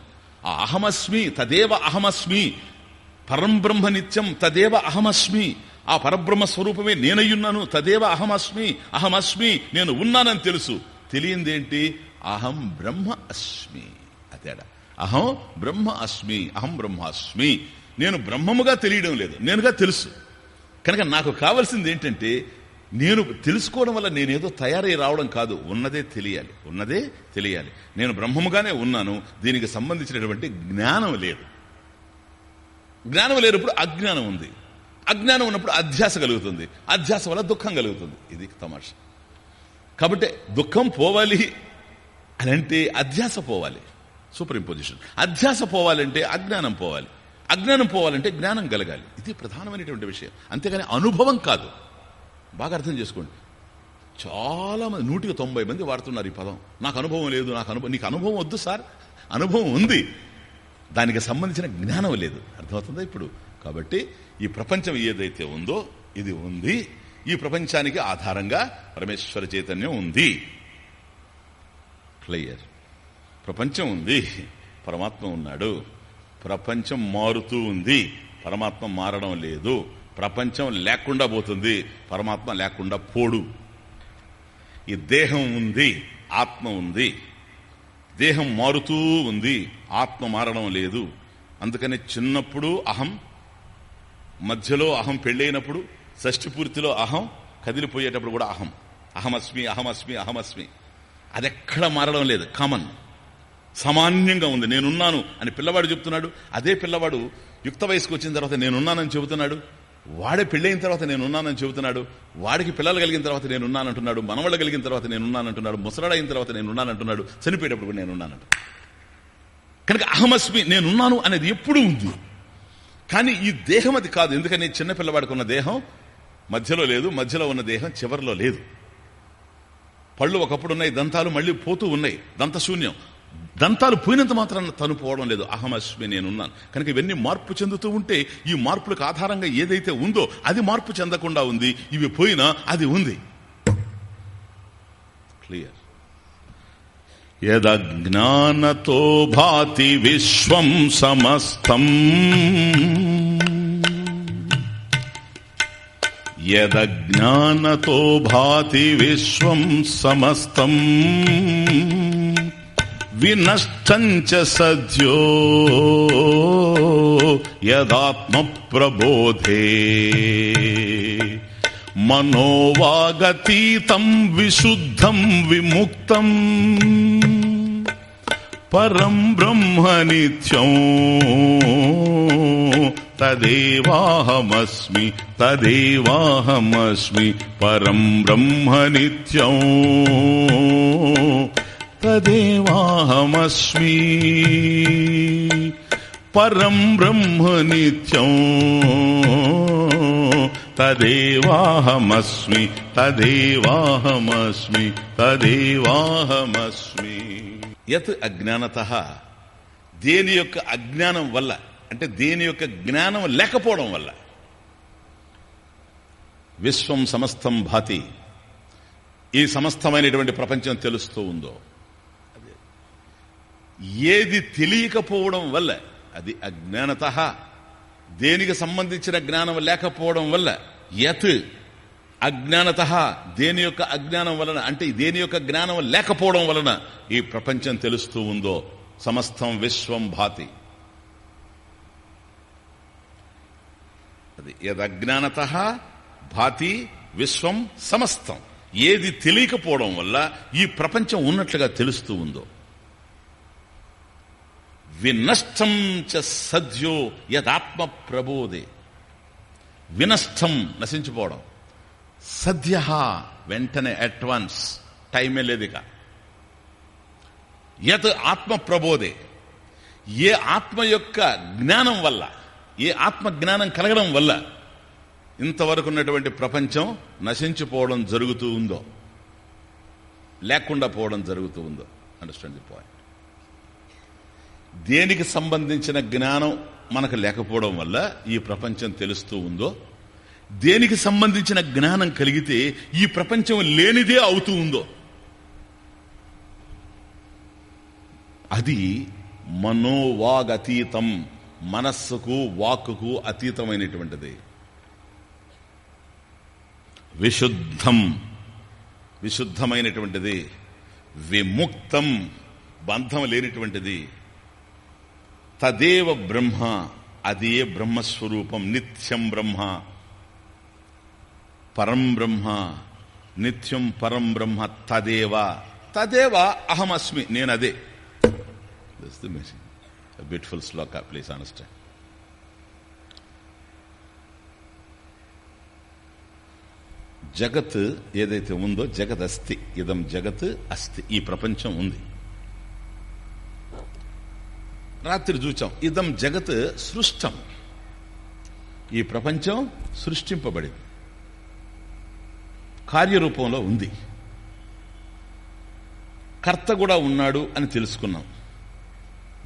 ఆ అహమస్మి తదేవ అహమస్మి పరం బ్రహ్మ నిత్యం తదేవ అహమస్మి ఆ పరబ్రహ్మ స్వరూపమే నేనయ్యున్నాను తదేవ అహమస్మి అహమస్మి నేను ఉన్నానని తెలుసు. తెలియందేంటి? అహం బ్రహ్మ అస్మి అదేడా అహం బ్రహ్మ అస్మి అహం బ్రహ్మాస్మి నేను బ్రహ్మముగా తెలియడం లేదు నేనుగా తెలుసు. కనుక నాకు కావలసింది ఏంటంటే నేను తెలుసుకోవడం వల్ల నేనేదో తయారై రావడం కాదు. ఉన్నదే తెలియాలి. ఉన్నదే తెలియాలి. నేను బ్రహ్మముగానే ఉన్నాను. దీనికి సంబంధించినటువంటి జ్ఞానం లేదు. జ్ఞానం లేనప్పుడు అజ్ఞానం ఉంది. అజ్ఞానం ఉన్నప్పుడు అధ్యాస కలుగుతుంది. అధ్యాస వల్ల దుఃఖం కలుగుతుంది. ఇది తమాష. కాబట్టి దుఃఖం పోవాలి అని అంటే అధ్యాస పోవాలి. Superimposition. అధ్యాస పోవాలంటే అజ్ఞానం పోవాలి. అజ్ఞానం పోవాలంటే జ్ఞానం కలగాలి. ఇది ప్రధానమైనటువంటి విషయం. అంతేగాని అనుభవం కాదు. బాగా అర్థం చేసుకోండి. చాలా మంది నూటికి తొంభై మంది వాడుతున్నారు ఈ పదం. నాకు అనుభవం లేదు నాకు అనుభవం నీకు అనుభవం వద్దు సార్. అనుభవం ఉంది. దానికి సంబంధించిన జ్ఞానం లేదు. అర్థమవుతుందా ఇప్పుడు? కాబట్టి ఈ ప్రపంచం ఏదైతే ఉందో ఇది ఉంది. ఈ ప్రపంచానికి ఆధారంగా పరమేశ్వర చైతన్యం ఉంది. క్లియర్. ప్రపంచం ఉంది. పరమాత్మ ఉన్నాడు. ప్రపంచం మారుతూ ఉంది. పరమాత్మ మారడం లేదు. ప్రపంచం లేకుండా పోతుంది పరమాత్మ లేకుండా పోడు. ఈ దేహం ఉంది ఆత్మ ఉంది. దేహం మారుతూ ఉంది ఆత్మ మారడం లేదు. అందుకని చిన్నప్పుడు అహం మధ్యలో అహం పెళ్ళైనప్పుడు షష్ఠి పూర్తిలో అహం కదిలిపోయేటప్పుడు కూడా అహం. అహమస్మి అహమస్మి అహమస్మి. అది ఎక్కడ మారడం లేదు కామన్. సామాన్యంగా ఉంది నేనున్నాను అని పిల్లవాడు చెప్తున్నాడు. అదే పిల్లవాడు యుక్త వయసుకు వచ్చిన తర్వాత నేనున్నానని చెబుతున్నాడు. వాడే పెళ్ళైన తర్వాత నేనున్నానని చెబుతున్నాడు వాడికి పిల్లలు కలిగిన తర్వాత నేనున్నానంటున్నాడు మనవాళ్ళు కలిగిన తర్వాత నేనున్నానంటున్నాడు ముసలాడైన తర్వాత నేనున్నానంటున్నాడు చనిపోయేటప్పుడు కూడా నేనున్నానంట. కనుక అహమస్మి నేనున్నాను అనేది ఎప్పుడూ ఉంది. కానీ ఈ దేహం అది కాదు. ఎందుకని? చిన్న పిల్లవాడికి ఉన్న దేహం మధ్యలో లేదు మధ్యలో ఉన్న దేహం చివరిలో లేదు. పళ్ళు ఒకప్పుడు ఉన్నాయి దంతాలు మళ్ళీ పోతూ ఉన్నాయి. దంతశూన్యం. దంతాలు పోయినంత మాత్రాన తను పోవడం లేదు. అహమస్మి నేనున్నాను. కనుక ఇవన్నీ మార్పు చెందుతూ ఉంటే ఈ మార్పులకు ఆధారంగా ఏదైతే ఉందో అది మార్పు చెందకుండా ఉంది. ఇవి పోయినా అది ఉంది. క్లియర్ యదజ్ఞానతో భాతి విశ్వం సమస్తం. యదజ్ఞానతో భాతి విశ్వం సమస్తం. వినష్టంచ సద్యో యదాత్మ ప్రబోధే మనోవాగతీతం విశుద్ధం విముక్తం పరం బ్రహ్మ నిత్యం తదేవాహమస్మి తదేవాహమస్మి పరం బ్రహ్మ నిత్యం తదేవాహమస్మి పరం బ్రహ్మ నిత్యం తదేవాహమస్మి తదేవాహమస్మి తదేవాహమస్మి. యత్ అజ్ఞానత దేని యొక్క అజ్ఞానం వల్ల అంటే దేని యొక్క జ్ఞానం లేకపోవడం వల్ల విశ్వం సమస్తం భాతి. ఈ సమస్తమైనటువంటి ప్రపంచం తెలుస్తూ ఉందో ఏది తెలియకపోవడం వల్ల అది అజ్ఞానత దేనికి సంబంధించిన జ్ఞానం లేకపోవడం వల్ల యత్ అజ్ఞానత దేని యొక్క అజ్ఞానం వలన అంటే దేని యొక్క జ్ఞానం లేకపోవడం వలన ఈ ప్రపంచం తెలుస్తూ ఉందో సమస్తం విశ్వం భాతి. అది యదజ్ఞానత భాతి విశ్వం సమస్తం. ఏది తెలియకపోవడం వల్ల ఈ ప్రపంచం ఉన్నట్లుగా తెలుస్తూ ఉందో. వినష్టం చ సద్యో యదాత్మ ప్రబోధే వినష్టం నశించిపోవడం. సద్య వెంటనే అడ్వాన్స్ టైమే లేదు ఇక. యత్ ఆత్మ ప్రబోధే ఏ ఆత్మ యొక్క జ్ఞానం వల్ల ఏ ఆత్మ జ్ఞానం కలగడం వల్ల ఇంతవరకు ఉన్నటువంటి ప్రపంచం నశించిపోవడం జరుగుతూ ఉందో లేకుండా పోవడం జరుగుతూ ఉందో అండర్స్టాండ్ ది పాయింట్ దేనికి సంబంధించిన జ్ఞానం మనకు లేకపోవడం వల్ల ఈ ప్రపంచం తెలుస్తూ ఉందో దేనికి సంబంధించిన జ్ఞానం కలిగితే ఈ ప్రపంచం లేనిదే అవుతూ ఉందో. అది మనోవాగతీతం మనస్సుకు వాక్కుకు అతీతమైనటువంటిది. విశుద్ధం విశుద్ధమైనటువంటిది. విముక్తం బంధం లేనిటువంటిది. తదేవ బ్రహ్మ అదే బ్రహ్మస్వరూపం నిత్యం బ్రహ్మ. పరం బ్రహ్మ నిత్యం పరం బ్రహ్మ తదేవ. తదేవ అహమస్మి నేను అదే this the message beautiful shloka please understand జగత్ ఏదైతే ఉందో జగత్ అస్తి ఇదం జగత్ అస్థి ఈ ప్రపంచం ఉంది. రాత్రి చూచాం. ఇదం జగత్ సృష్టం. ఈ ప్రపంచం సృష్టింపబడింది. కార్యరూపంలో ఉంది. కర్త కూడా ఉన్నాడు అని తెలుసుకున్నాం.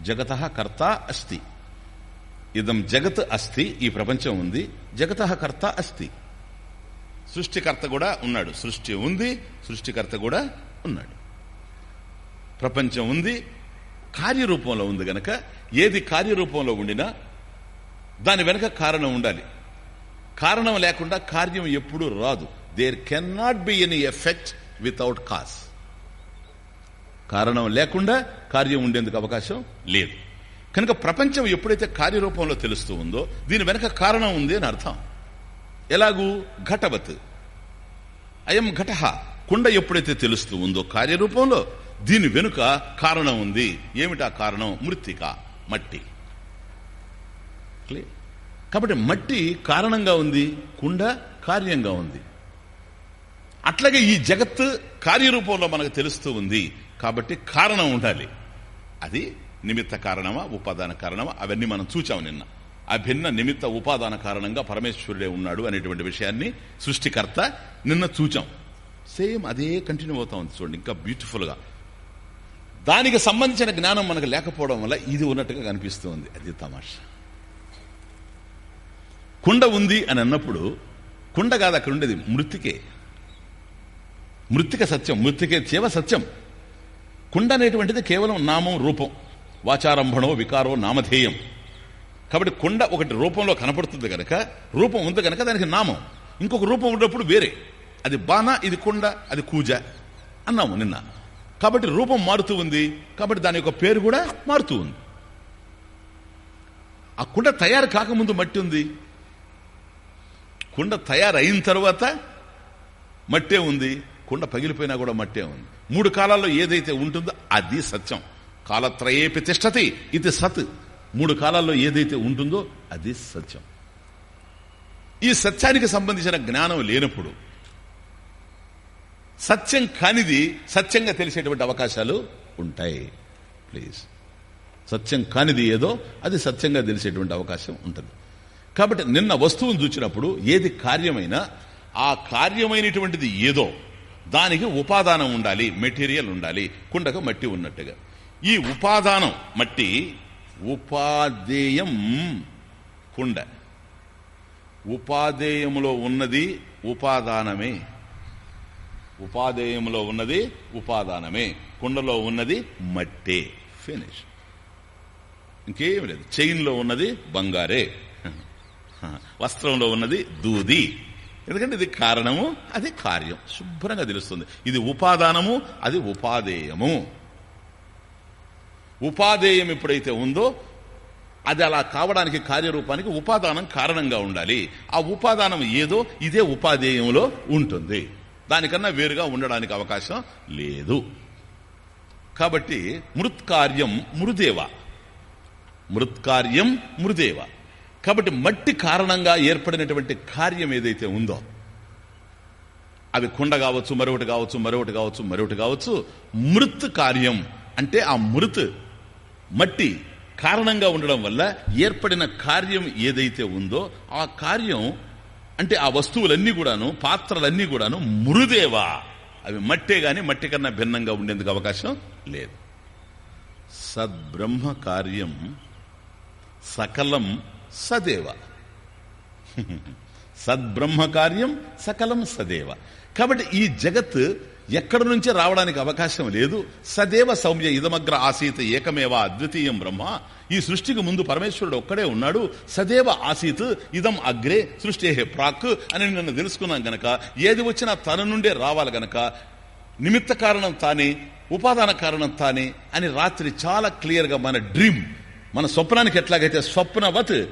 జగత కర్త అస్తి. ఇదం జగత్ అస్తి ఈ ప్రపంచం ఉంది. జగత కర్త అస్తి. సృష్టికర్త కూడా ఉన్నాడు. సృష్టి ఉంది సృష్టికర్త కూడా ఉన్నాడు. ప్రపంచం ఉంది కార్యరూపంలో ఉంది గనక ఏది కార్యరూపంలో ఉండినా దాని వెనక కారణం ఉండాలి. కారణం లేకుండా కార్యం ఎప్పుడూ రాదు. There can not be any effect without cause కారణం లేకుండా కార్యం ఉండేందుకు అవకాశం లేదు. కనుక ప్రపంచం ఎప్పుడైతే కార్యరూపంలో తెలుస్తూ ఉందో దీని వెనక కారణం ఉంది అని అర్థం. ఎలాగూ? ఘటవత్. అయం ఘటహ కుండ ఎప్పుడైతే తెలుస్తూ ఉందో కార్యరూపంలో దీని వెనుక కారణం ఉంది. ఏమిటా కారణం? మృతిక మట్టి. కాబట్టి మట్టి కారణంగా ఉంది కుండ కార్యంగా ఉంది. అట్లాగే ఈ జగత్ కార్యరూపంలో మనకు తెలుస్తూ ఉంది. కాబట్టి కారణం ఉండాలి. అది నిమిత్త కారణమా ఉపాదాన కారణమా? అవన్నీ మనం చూచాం నిన్న. అభిన్న నిమిత్త ఉపాదాన కారణంగా పరమేశ్వరుడే ఉన్నాడు అనేటువంటి విషయాన్ని సృష్టికర్త నిన్న చూచాం. సేమ్ అదే కంటిన్యూ అవుతా ఉంది చూడండి. ఇంకా బ్యూటిఫుల్గా దానికి సంబంధించిన జ్ఞానం మనకు లేకపోవడం వల్ల ఇది ఉన్నట్టుగా కనిపిస్తుంది. అది తమాషా. కుండ ఉంది అని అన్నప్పుడు కుండ కాదు అక్కడ ఉండేది మృతికే. మృతిక సత్యం మృతికే చేవ సత్యం. కుండ అనేటువంటిది కేవలం నామం రూపం. వాచారంభణో వికారో నామధేయం. కాబట్టి కుండ ఒకటి రూపంలో కనపడుతుంది కనుక రూపం ఉంది కనుక దానికి నామం. ఇంకొక రూపం ఉన్నప్పుడు వేరే. అది బాణ ఇది కుండ అది కూజ అన్నాము నిన్న. కాబట్టి రూపం మారుతూ ఉంది. కాబట్టి దాని యొక్క పేరు కూడా మారుతూ ఉంది. ఆ కుండ తయారు కాకముందు మట్టి ఉంది. కుండ తయారైన తర్వాత మట్టే ఉంది. కుండ పగిలిపోయినా కూడా మట్టే ఉంది. మూడు కాలాల్లో ఏదైతే ఉంటుందో అది సత్యం. కాలత్రయే ప్రతిష్టతి ఇది సత్. మూడు కాలాల్లో ఏదైతే ఉంటుందో అది సత్యం. ఈ సత్యానికి సంబంధించిన జ్ఞానం లేనప్పుడు సత్యం కానిది సత్యంగా తెలిసేటువంటి అవకాశాలు ఉంటాయి. ప్లీజ్ సత్యం కానిది ఏదో అది సత్యంగా తెలిసేటువంటి అవకాశం ఉంటుంది. కాబట్టి నిన్న వస్తువును చూచినప్పుడు ఏది కార్యమైనా ఆ కార్యమైనటువంటిది ఏదో దానికి ఉపాదానం ఉండాలి మెటీరియల్ ఉండాలి కుండకు మట్టి ఉన్నట్టుగా. ఈ ఉపాదానం మట్టి ఉపాధేయం కుండ. ఉపాదేయములో ఉన్నది ఉపాదానమే. ఉపాదేయంలో ఉన్నది ఉపాదానమే. కుండలో ఉన్నది మట్టే. ఫినిష్ ఇంకేం లేదు. చైన్లో ఉన్నది బంగారే. *laughs* వస్త్రంలో ఉన్నది దూది. ఎందుకంటే ఇది కారణము అది కార్యం. శుభ్రంగా తెలుస్తుంది. ఇది ఉపాదానము అది ఉపాదేయము ఉపాదేయం ఎప్పుడైతే ఉందో అది అలా కావడానికి కార్యరూపానికి ఉపాదానం కారణంగా ఉండాలి. ఆ ఉపాదానం ఏదో ఇదే ఉపాదేయంలో ఉంటుంది. దానికన్నా వేరుగా ఉండడానికి అవకాశం లేదు. కాబట్టి మృత్కార్యం మృదేవ. మృత్కార్యం మృదేవ. కాబట్టి మట్టి కారణంగా ఏర్పడినటువంటి కార్యం ఏదైతే ఉందో అవి కుండ కావచ్చు మరొకటి కావచ్చు మరొకటి కావచ్చు మరొకటి కావచ్చు మృత్ కార్యం అంటే ఆ మృత్ మట్టి కారణంగా ఉండడం వల్ల ఏర్పడిన కార్యం ఏదైతే ఉందో ఆ కార్యం అంటే ఆ వస్తువులన్నీ కూడాను పాత్రలన్నీ కూడాను మృదేవా. అవి మట్టే గాని మట్టి కన్నా భిన్నంగా ఉండేందుకు అవకాశం లేదు. సద్బ్రహ్మ కార్యం సకలం సదేవ. *laughs* సద్బ్రహ్మ కార్యం సకలం సదేవ. కాబట్టి ఈ జగత్ ఎక్కడి నుంచి రావడానికి అవకాశం లేదు. సదేవ సౌమ్య ఇదమగ్ర ఆసీత్ ఏకమేవ అద్వితీయం బ్రహ్మ. ఈ సృష్టికి ముందు పరమేశ్వరుడు ఒక్కడే ఉన్నాడు. సదేవ ఆసీత్ ఇదం అగ్రే సృష్టి ప్రాక్ అని నన్ను తెలుసుకున్నాం గనక. ఏది వచ్చినా తన నుండే రావాలి గనక. నిమిత్త కారణం తానే ఉపాదాన కారణం తానే అని రాత్రి చాలా క్లియర్గా మన డ్రీమ్ మన స్వప్నానికి ఎట్లాగైతే స్వప్నవత్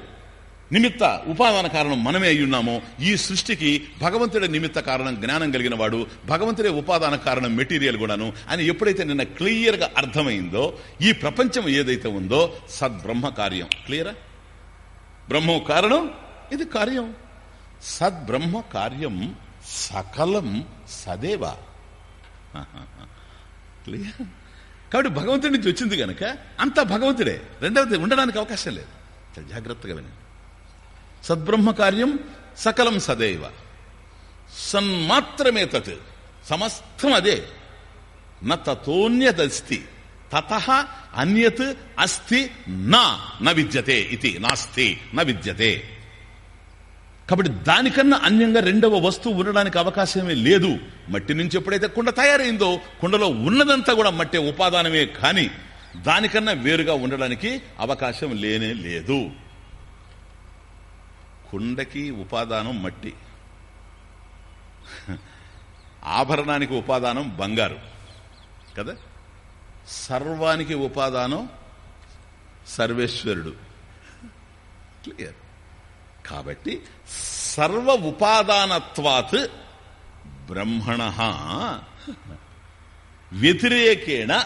నిమిత్త ఉపాదాన కారణం మనమే అయ్యున్నాము ఈ సృష్టికి భగవంతుడే నిమిత్త కారణం జ్ఞానం కలిగిన వాడు భగవంతుడే ఉపాదాన కారణం మెటీరియల్ కూడాను అని ఎప్పుడైతే నిన్న క్లియర్గా అర్థమైందో ఈ ప్రపంచం ఏదైతే ఉందో సద్బ్రహ్మ కార్యం క్లియరా? బ్రహ్మ కారణం ఇది కార్యం. సద్బ్రహ్మ కార్యం సకలం సదేవ. క్లియర్? కాబట్టి భగవంతుడి నుంచి వచ్చింది కనుక అంతా భగవంతుడే. రెండవది ఉండడానికి అవకాశం లేదు. జాగ్రత్తగా వినండి. సద్బ్రహ్మ కార్యం సకలం సదైవ. సన్మాత్రమే తత్ సమస్తం అదే న తత అన్యత్ అస్తి నా న విద్యతే ఇది నాస్తి న విద్యతే. కాబట్టి దానికన్నా అన్యంగా రెండవ వస్తువు ఉండడానికి అవకాశమే లేదు. మట్టి నుంచి ఎప్పుడైతే కుండ తయారైందో కుండలో ఉన్నదంతా కూడా మట్టే ఉపాదానమే కాని దానికన్నా వేరుగా ఉండడానికి అవకాశం లేనే లేదు. కుండకి ఉపాదానం మట్టి. ఆభరణానికి ఉపాదానం బంగారు. కదా? సర్వానికి ఉపాదానం సర్వేశ్వరుడు. క్లియర్. కాబట్టి సర్వ ఉపాదానత్వాత్ బ్రహ్మణ. వ్యతిరేకేణ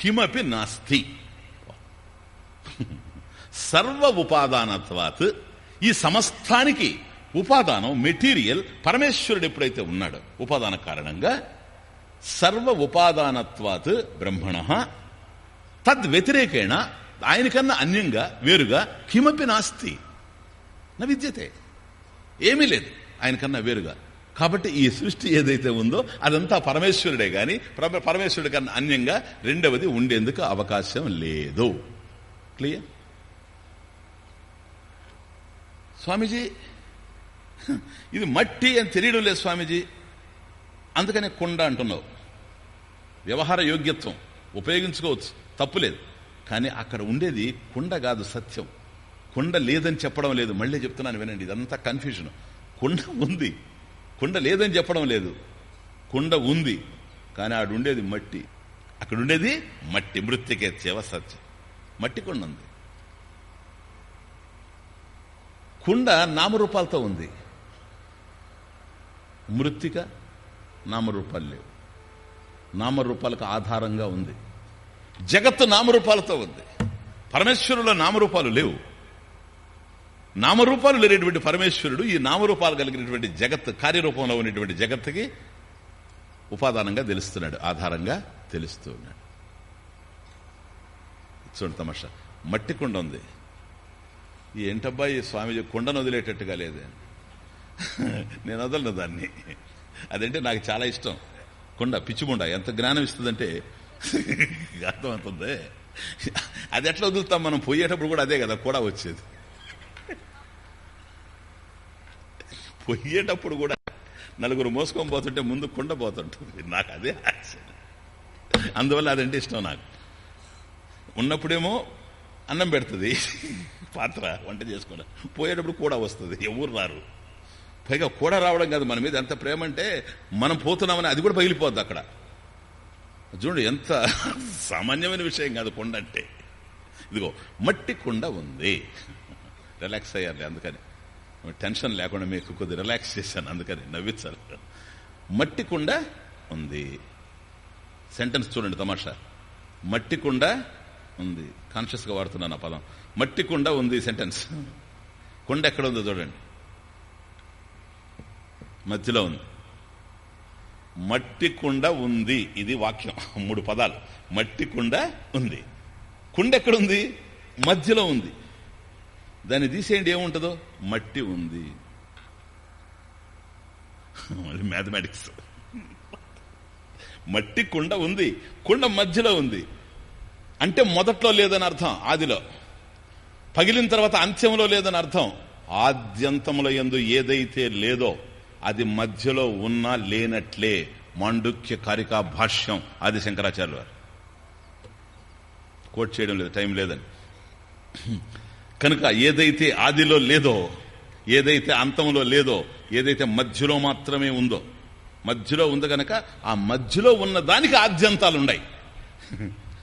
కిమపి నాస్తి. సర్వ ఉపాదానత్వాత్ ఈ సమస్తానికి ఉపాదానం మెటీరియల్ పరమేశ్వరుడు ఎప్పుడైతే ఉన్నాడో ఉపాదాన కారణంగా సర్వ ఉపాదానత్వాత్ బ్రహ్మణ తద్ వ్యతిరేకేణ ఆయనకన్నా అన్యంగా వేరుగా కిమపి నాస్తి. నా విద్యతే. ఏమీ లేదు ఆయనకన్నా వేరుగా. కాబట్టి ఈ సృష్టి ఏదైతే ఉందో అదంతా పరమేశ్వరుడే గాని పరమేశ్వరుడి కన్నా అన్యంగా రెండవది ఉండేందుకు అవకాశం లేదు. క్లియర్? స్వామీజీ? ఇది మట్టి అని తెలియడం లేదు స్వామీజీ. అందుకనే కుండ అంటున్నావు. వ్యవహార యోగ్యత్వం. ఉపయోగించుకోవచ్చు. తప్పులేదు కానీ అక్కడ ఉండేది కుండ కాదు సత్యం. కుండ లేదని చెప్పడం లేదు. మళ్ళీ చెప్తున్నాను వినండి. ఇదంతా కన్ఫ్యూజన్ కుండ ఉంది. కుండ లేదని చెప్పడం లేదు. కుండ ఉంది. కానీ ఆడుండేది మట్టి. అక్కడుండేది మట్టి. మట్టి చేవ సత్యం. మట్టి కుండ ఉంది. కుండ నామరూపాలతో ఉంది. మృత్తిక నామరూపాలు లేవు. నామరూపాలకు ఆధారంగా ఉంది. జగత్తు నామరూపాలతో ఉంది. పరమేశ్వరుల నామరూపాలు లేవు. నామరూపాలు లేనటువంటి పరమేశ్వరుడు ఈ నామరూపాలు కలిగినటువంటి జగత్ కార్యరూపంలో ఉన్నటువంటి జగత్తుకి ఉపాదానంగా తెలుస్తున్నాడు ఆధారంగా తెలుస్తూ ఉన్నాడు. చూడండి తమాషా. మట్టి కుండ ఉంది. ఈ ఏంటబ్బా ఈ స్వామీజీ కుండను వదిలేటట్టుగా లేదే. నేను వదలను దాన్ని. అదంటే నాకు చాలా ఇష్టం. కుండ పిచ్చిగుండ ఎంత జ్ఞానం ఇస్తుందంటే అర్థమవుతుంది. అది ఎట్లా వదులుతాం మనం? పోయేటప్పుడు కూడా అదే కదా కూడా వచ్చేది. పోయేటప్పుడు కూడా నలుగురు మోసుకొని పోతుంటే ముందు కుండ పోతుంటుంది. నాకు అదే అందువల్ల అదంటే ఇష్టం నాకు. ఉన్నప్పుడేమో అన్నం పెడుతుంది. పాత్ర వంట చేసుకోవడం. పోయేటప్పుడు కూడా వస్తుంది ఎవరు రారు. పైగా కూడా రావడం కాదు మన మీద ఎంత ప్రేమ అంటే మనం పోతున్నామని అది కూడా పగిలిపోద్ది అక్కడ. చూడు ఎంత సామాన్యమైన విషయం కాదు కొండ అంటే ఇదిగో మట్టి కుండ ఉంది. రిలాక్స్ అయ్యారు అందుకని. టెన్షన్ లేకుండా మీకు కొద్ది రిలాక్స్ చేశాను అందుకని నవ్వించాలి. మట్టి కుండ ఉంది. సెంటెన్స్ చూడండి తమాషా. మట్టి కుండ ఉంది. కాన్షియస్గా వాడుతున్నాను ఆ పదం. మట్టి కుండ ఉంది సెంటెన్స్ కుండ ఎక్కడ ఉందో చూడండి. మధ్యలో ఉంది. మట్టి కుండ ఉంది. ఇది వాక్యం. *laughs* మూడు పదాలు. మట్టి కుండ ఉంది. కుండ ఎక్కడుంది మధ్యలో ఉంది. దాన్ని తీసేయండి ఏముంటుందో? మట్టి ఉంది. *laughs* అది మ్యాథమెటిక్స్ మట్టి కుండ ఉంది. కుండ మధ్యలో ఉంది. అంటే మొదట్లో లేదని అర్థం. ఆదిలో. పగిలిన తర్వాత అంత్యంలో లేదని అర్థం. ఆద్యంతముల ఎందు ఏదైతే లేదో అది మధ్యలో ఉన్నా లేనట్లే మాండుక్య కారికా భాష్యం ఆది శంకరాచార్య వారు. కోట్ చేయడం లేదు టైం లేదని. కనుక ఏదైతే ఆదిలో లేదో ఏదైతే అంతంలో లేదో ఏదైతే మధ్యలో మాత్రమే ఉందో మధ్యలో ఉంది కనుక ఆ మధ్యలో ఉన్న దానికి ఆద్యంతాలు ఉన్నాయి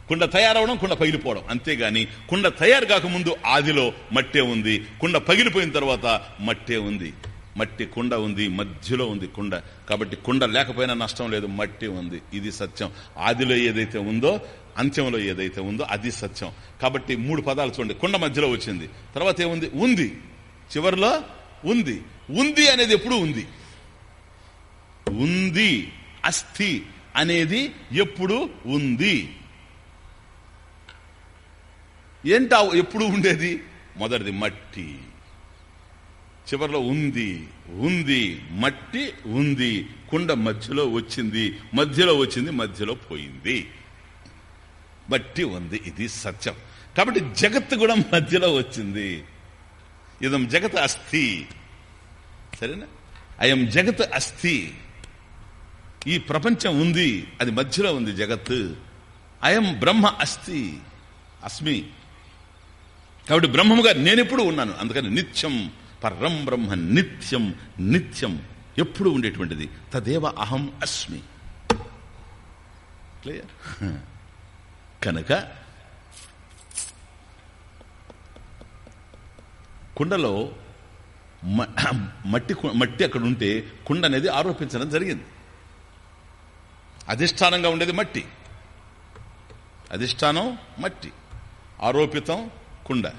కుండ తయారవడం కుండ పగిలిపోవడం. అంతేగాని కుండ తయారు కాకముందు ఆదిలో మట్టే ఉంది. కుండ పగిలిపోయిన తర్వాత మట్టే ఉంది. మట్టి కుండ ఉంది మధ్యలో ఉంది కుండ. కాబట్టి కుండ లేకపోయినా నష్టం లేదు మట్టి ఉంది. ఇది సత్యం. ఆదిలో ఏదైతే ఉందో అంత్యంలో ఏదైతే ఉందో అది సత్యం. కాబట్టి మూడు పదాలు చూడండి. కుండ మధ్యలో వచ్చింది. తర్వాత ఏముంది? ఉంది. చివరిలో ఉంది. ఉంది అనేది ఎప్పుడు ఉంది? ఉంది. అస్థి అనేది ఎప్పుడు ఉంది? ఏంటా ఎప్పుడు ఉండేది? మొదటిది మట్టి. చివరిలో ఉంది ఉంది మట్టి ఉంది. కుండ మధ్యలో వచ్చింది మధ్యలో వచ్చింది మధ్యలో పోయింది. మట్టి ఉంది ఇది సత్యం. కాబట్టి జగత్తు కూడా మధ్యలో వచ్చింది. ఇదం జగత్ అస్థి. సరేనా? అయం జగత్ అస్థి. ఈ ప్రపంచం ఉంది అది మధ్యలో ఉంది జగత్ అయం బ్రహ్మ అస్థి. అస్మి. కాబట్టి బ్రహ్మముగా నేనెప్పుడు ఉన్నాను. అందుకని నిత్యం పరం బ్రహ్మ నిత్యం నిత్యం ఎప్పుడు ఉండేటువంటిది. తదేవ అహం అస్మి. క్లియర్? కనుక కుండలో మ- మట్టి మట్టి అక్కడ ఉంటే కుండ అనేది ఆరోపించడం జరిగింది. అధిష్టానంగా ఉండేది మట్టి. అధిష్టానం మట్టి. ఆరోపితం కుండ.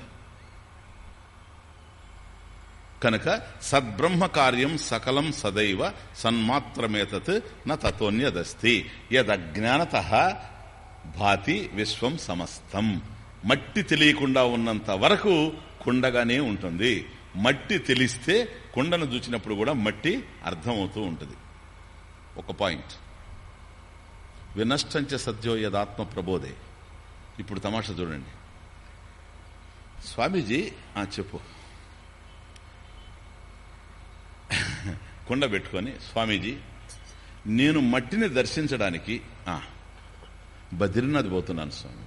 కనుక సద్బ్రహ్మ కార్యం సకలం సదైవ సన్మాత్రమేతత్ న తతోన్యదస్తి. యదజ్ఞానత భాతి విశ్వం సమస్తం. మట్టి తెలియకుండా ఉన్నంత వరకు కుండగానే ఉంటుంది. మట్టి తెలిస్తే కుండను చూచినప్పుడు కూడా మట్టి అర్థమవుతూ ఉంటుంది. ఒక పాయింట్. వినష్టంచ సద్యో యదాత్మ ప్రబోధే. ఇప్పుడు తమాషా చూడండి. స్వామీజీ ఆ చెప్పు. కుండ పెట్టుకొని స్వామీజీ నేను మట్టిని దర్శించడానికి ఆ, బద్రీనాథ్ పోతున్నాను స్వామి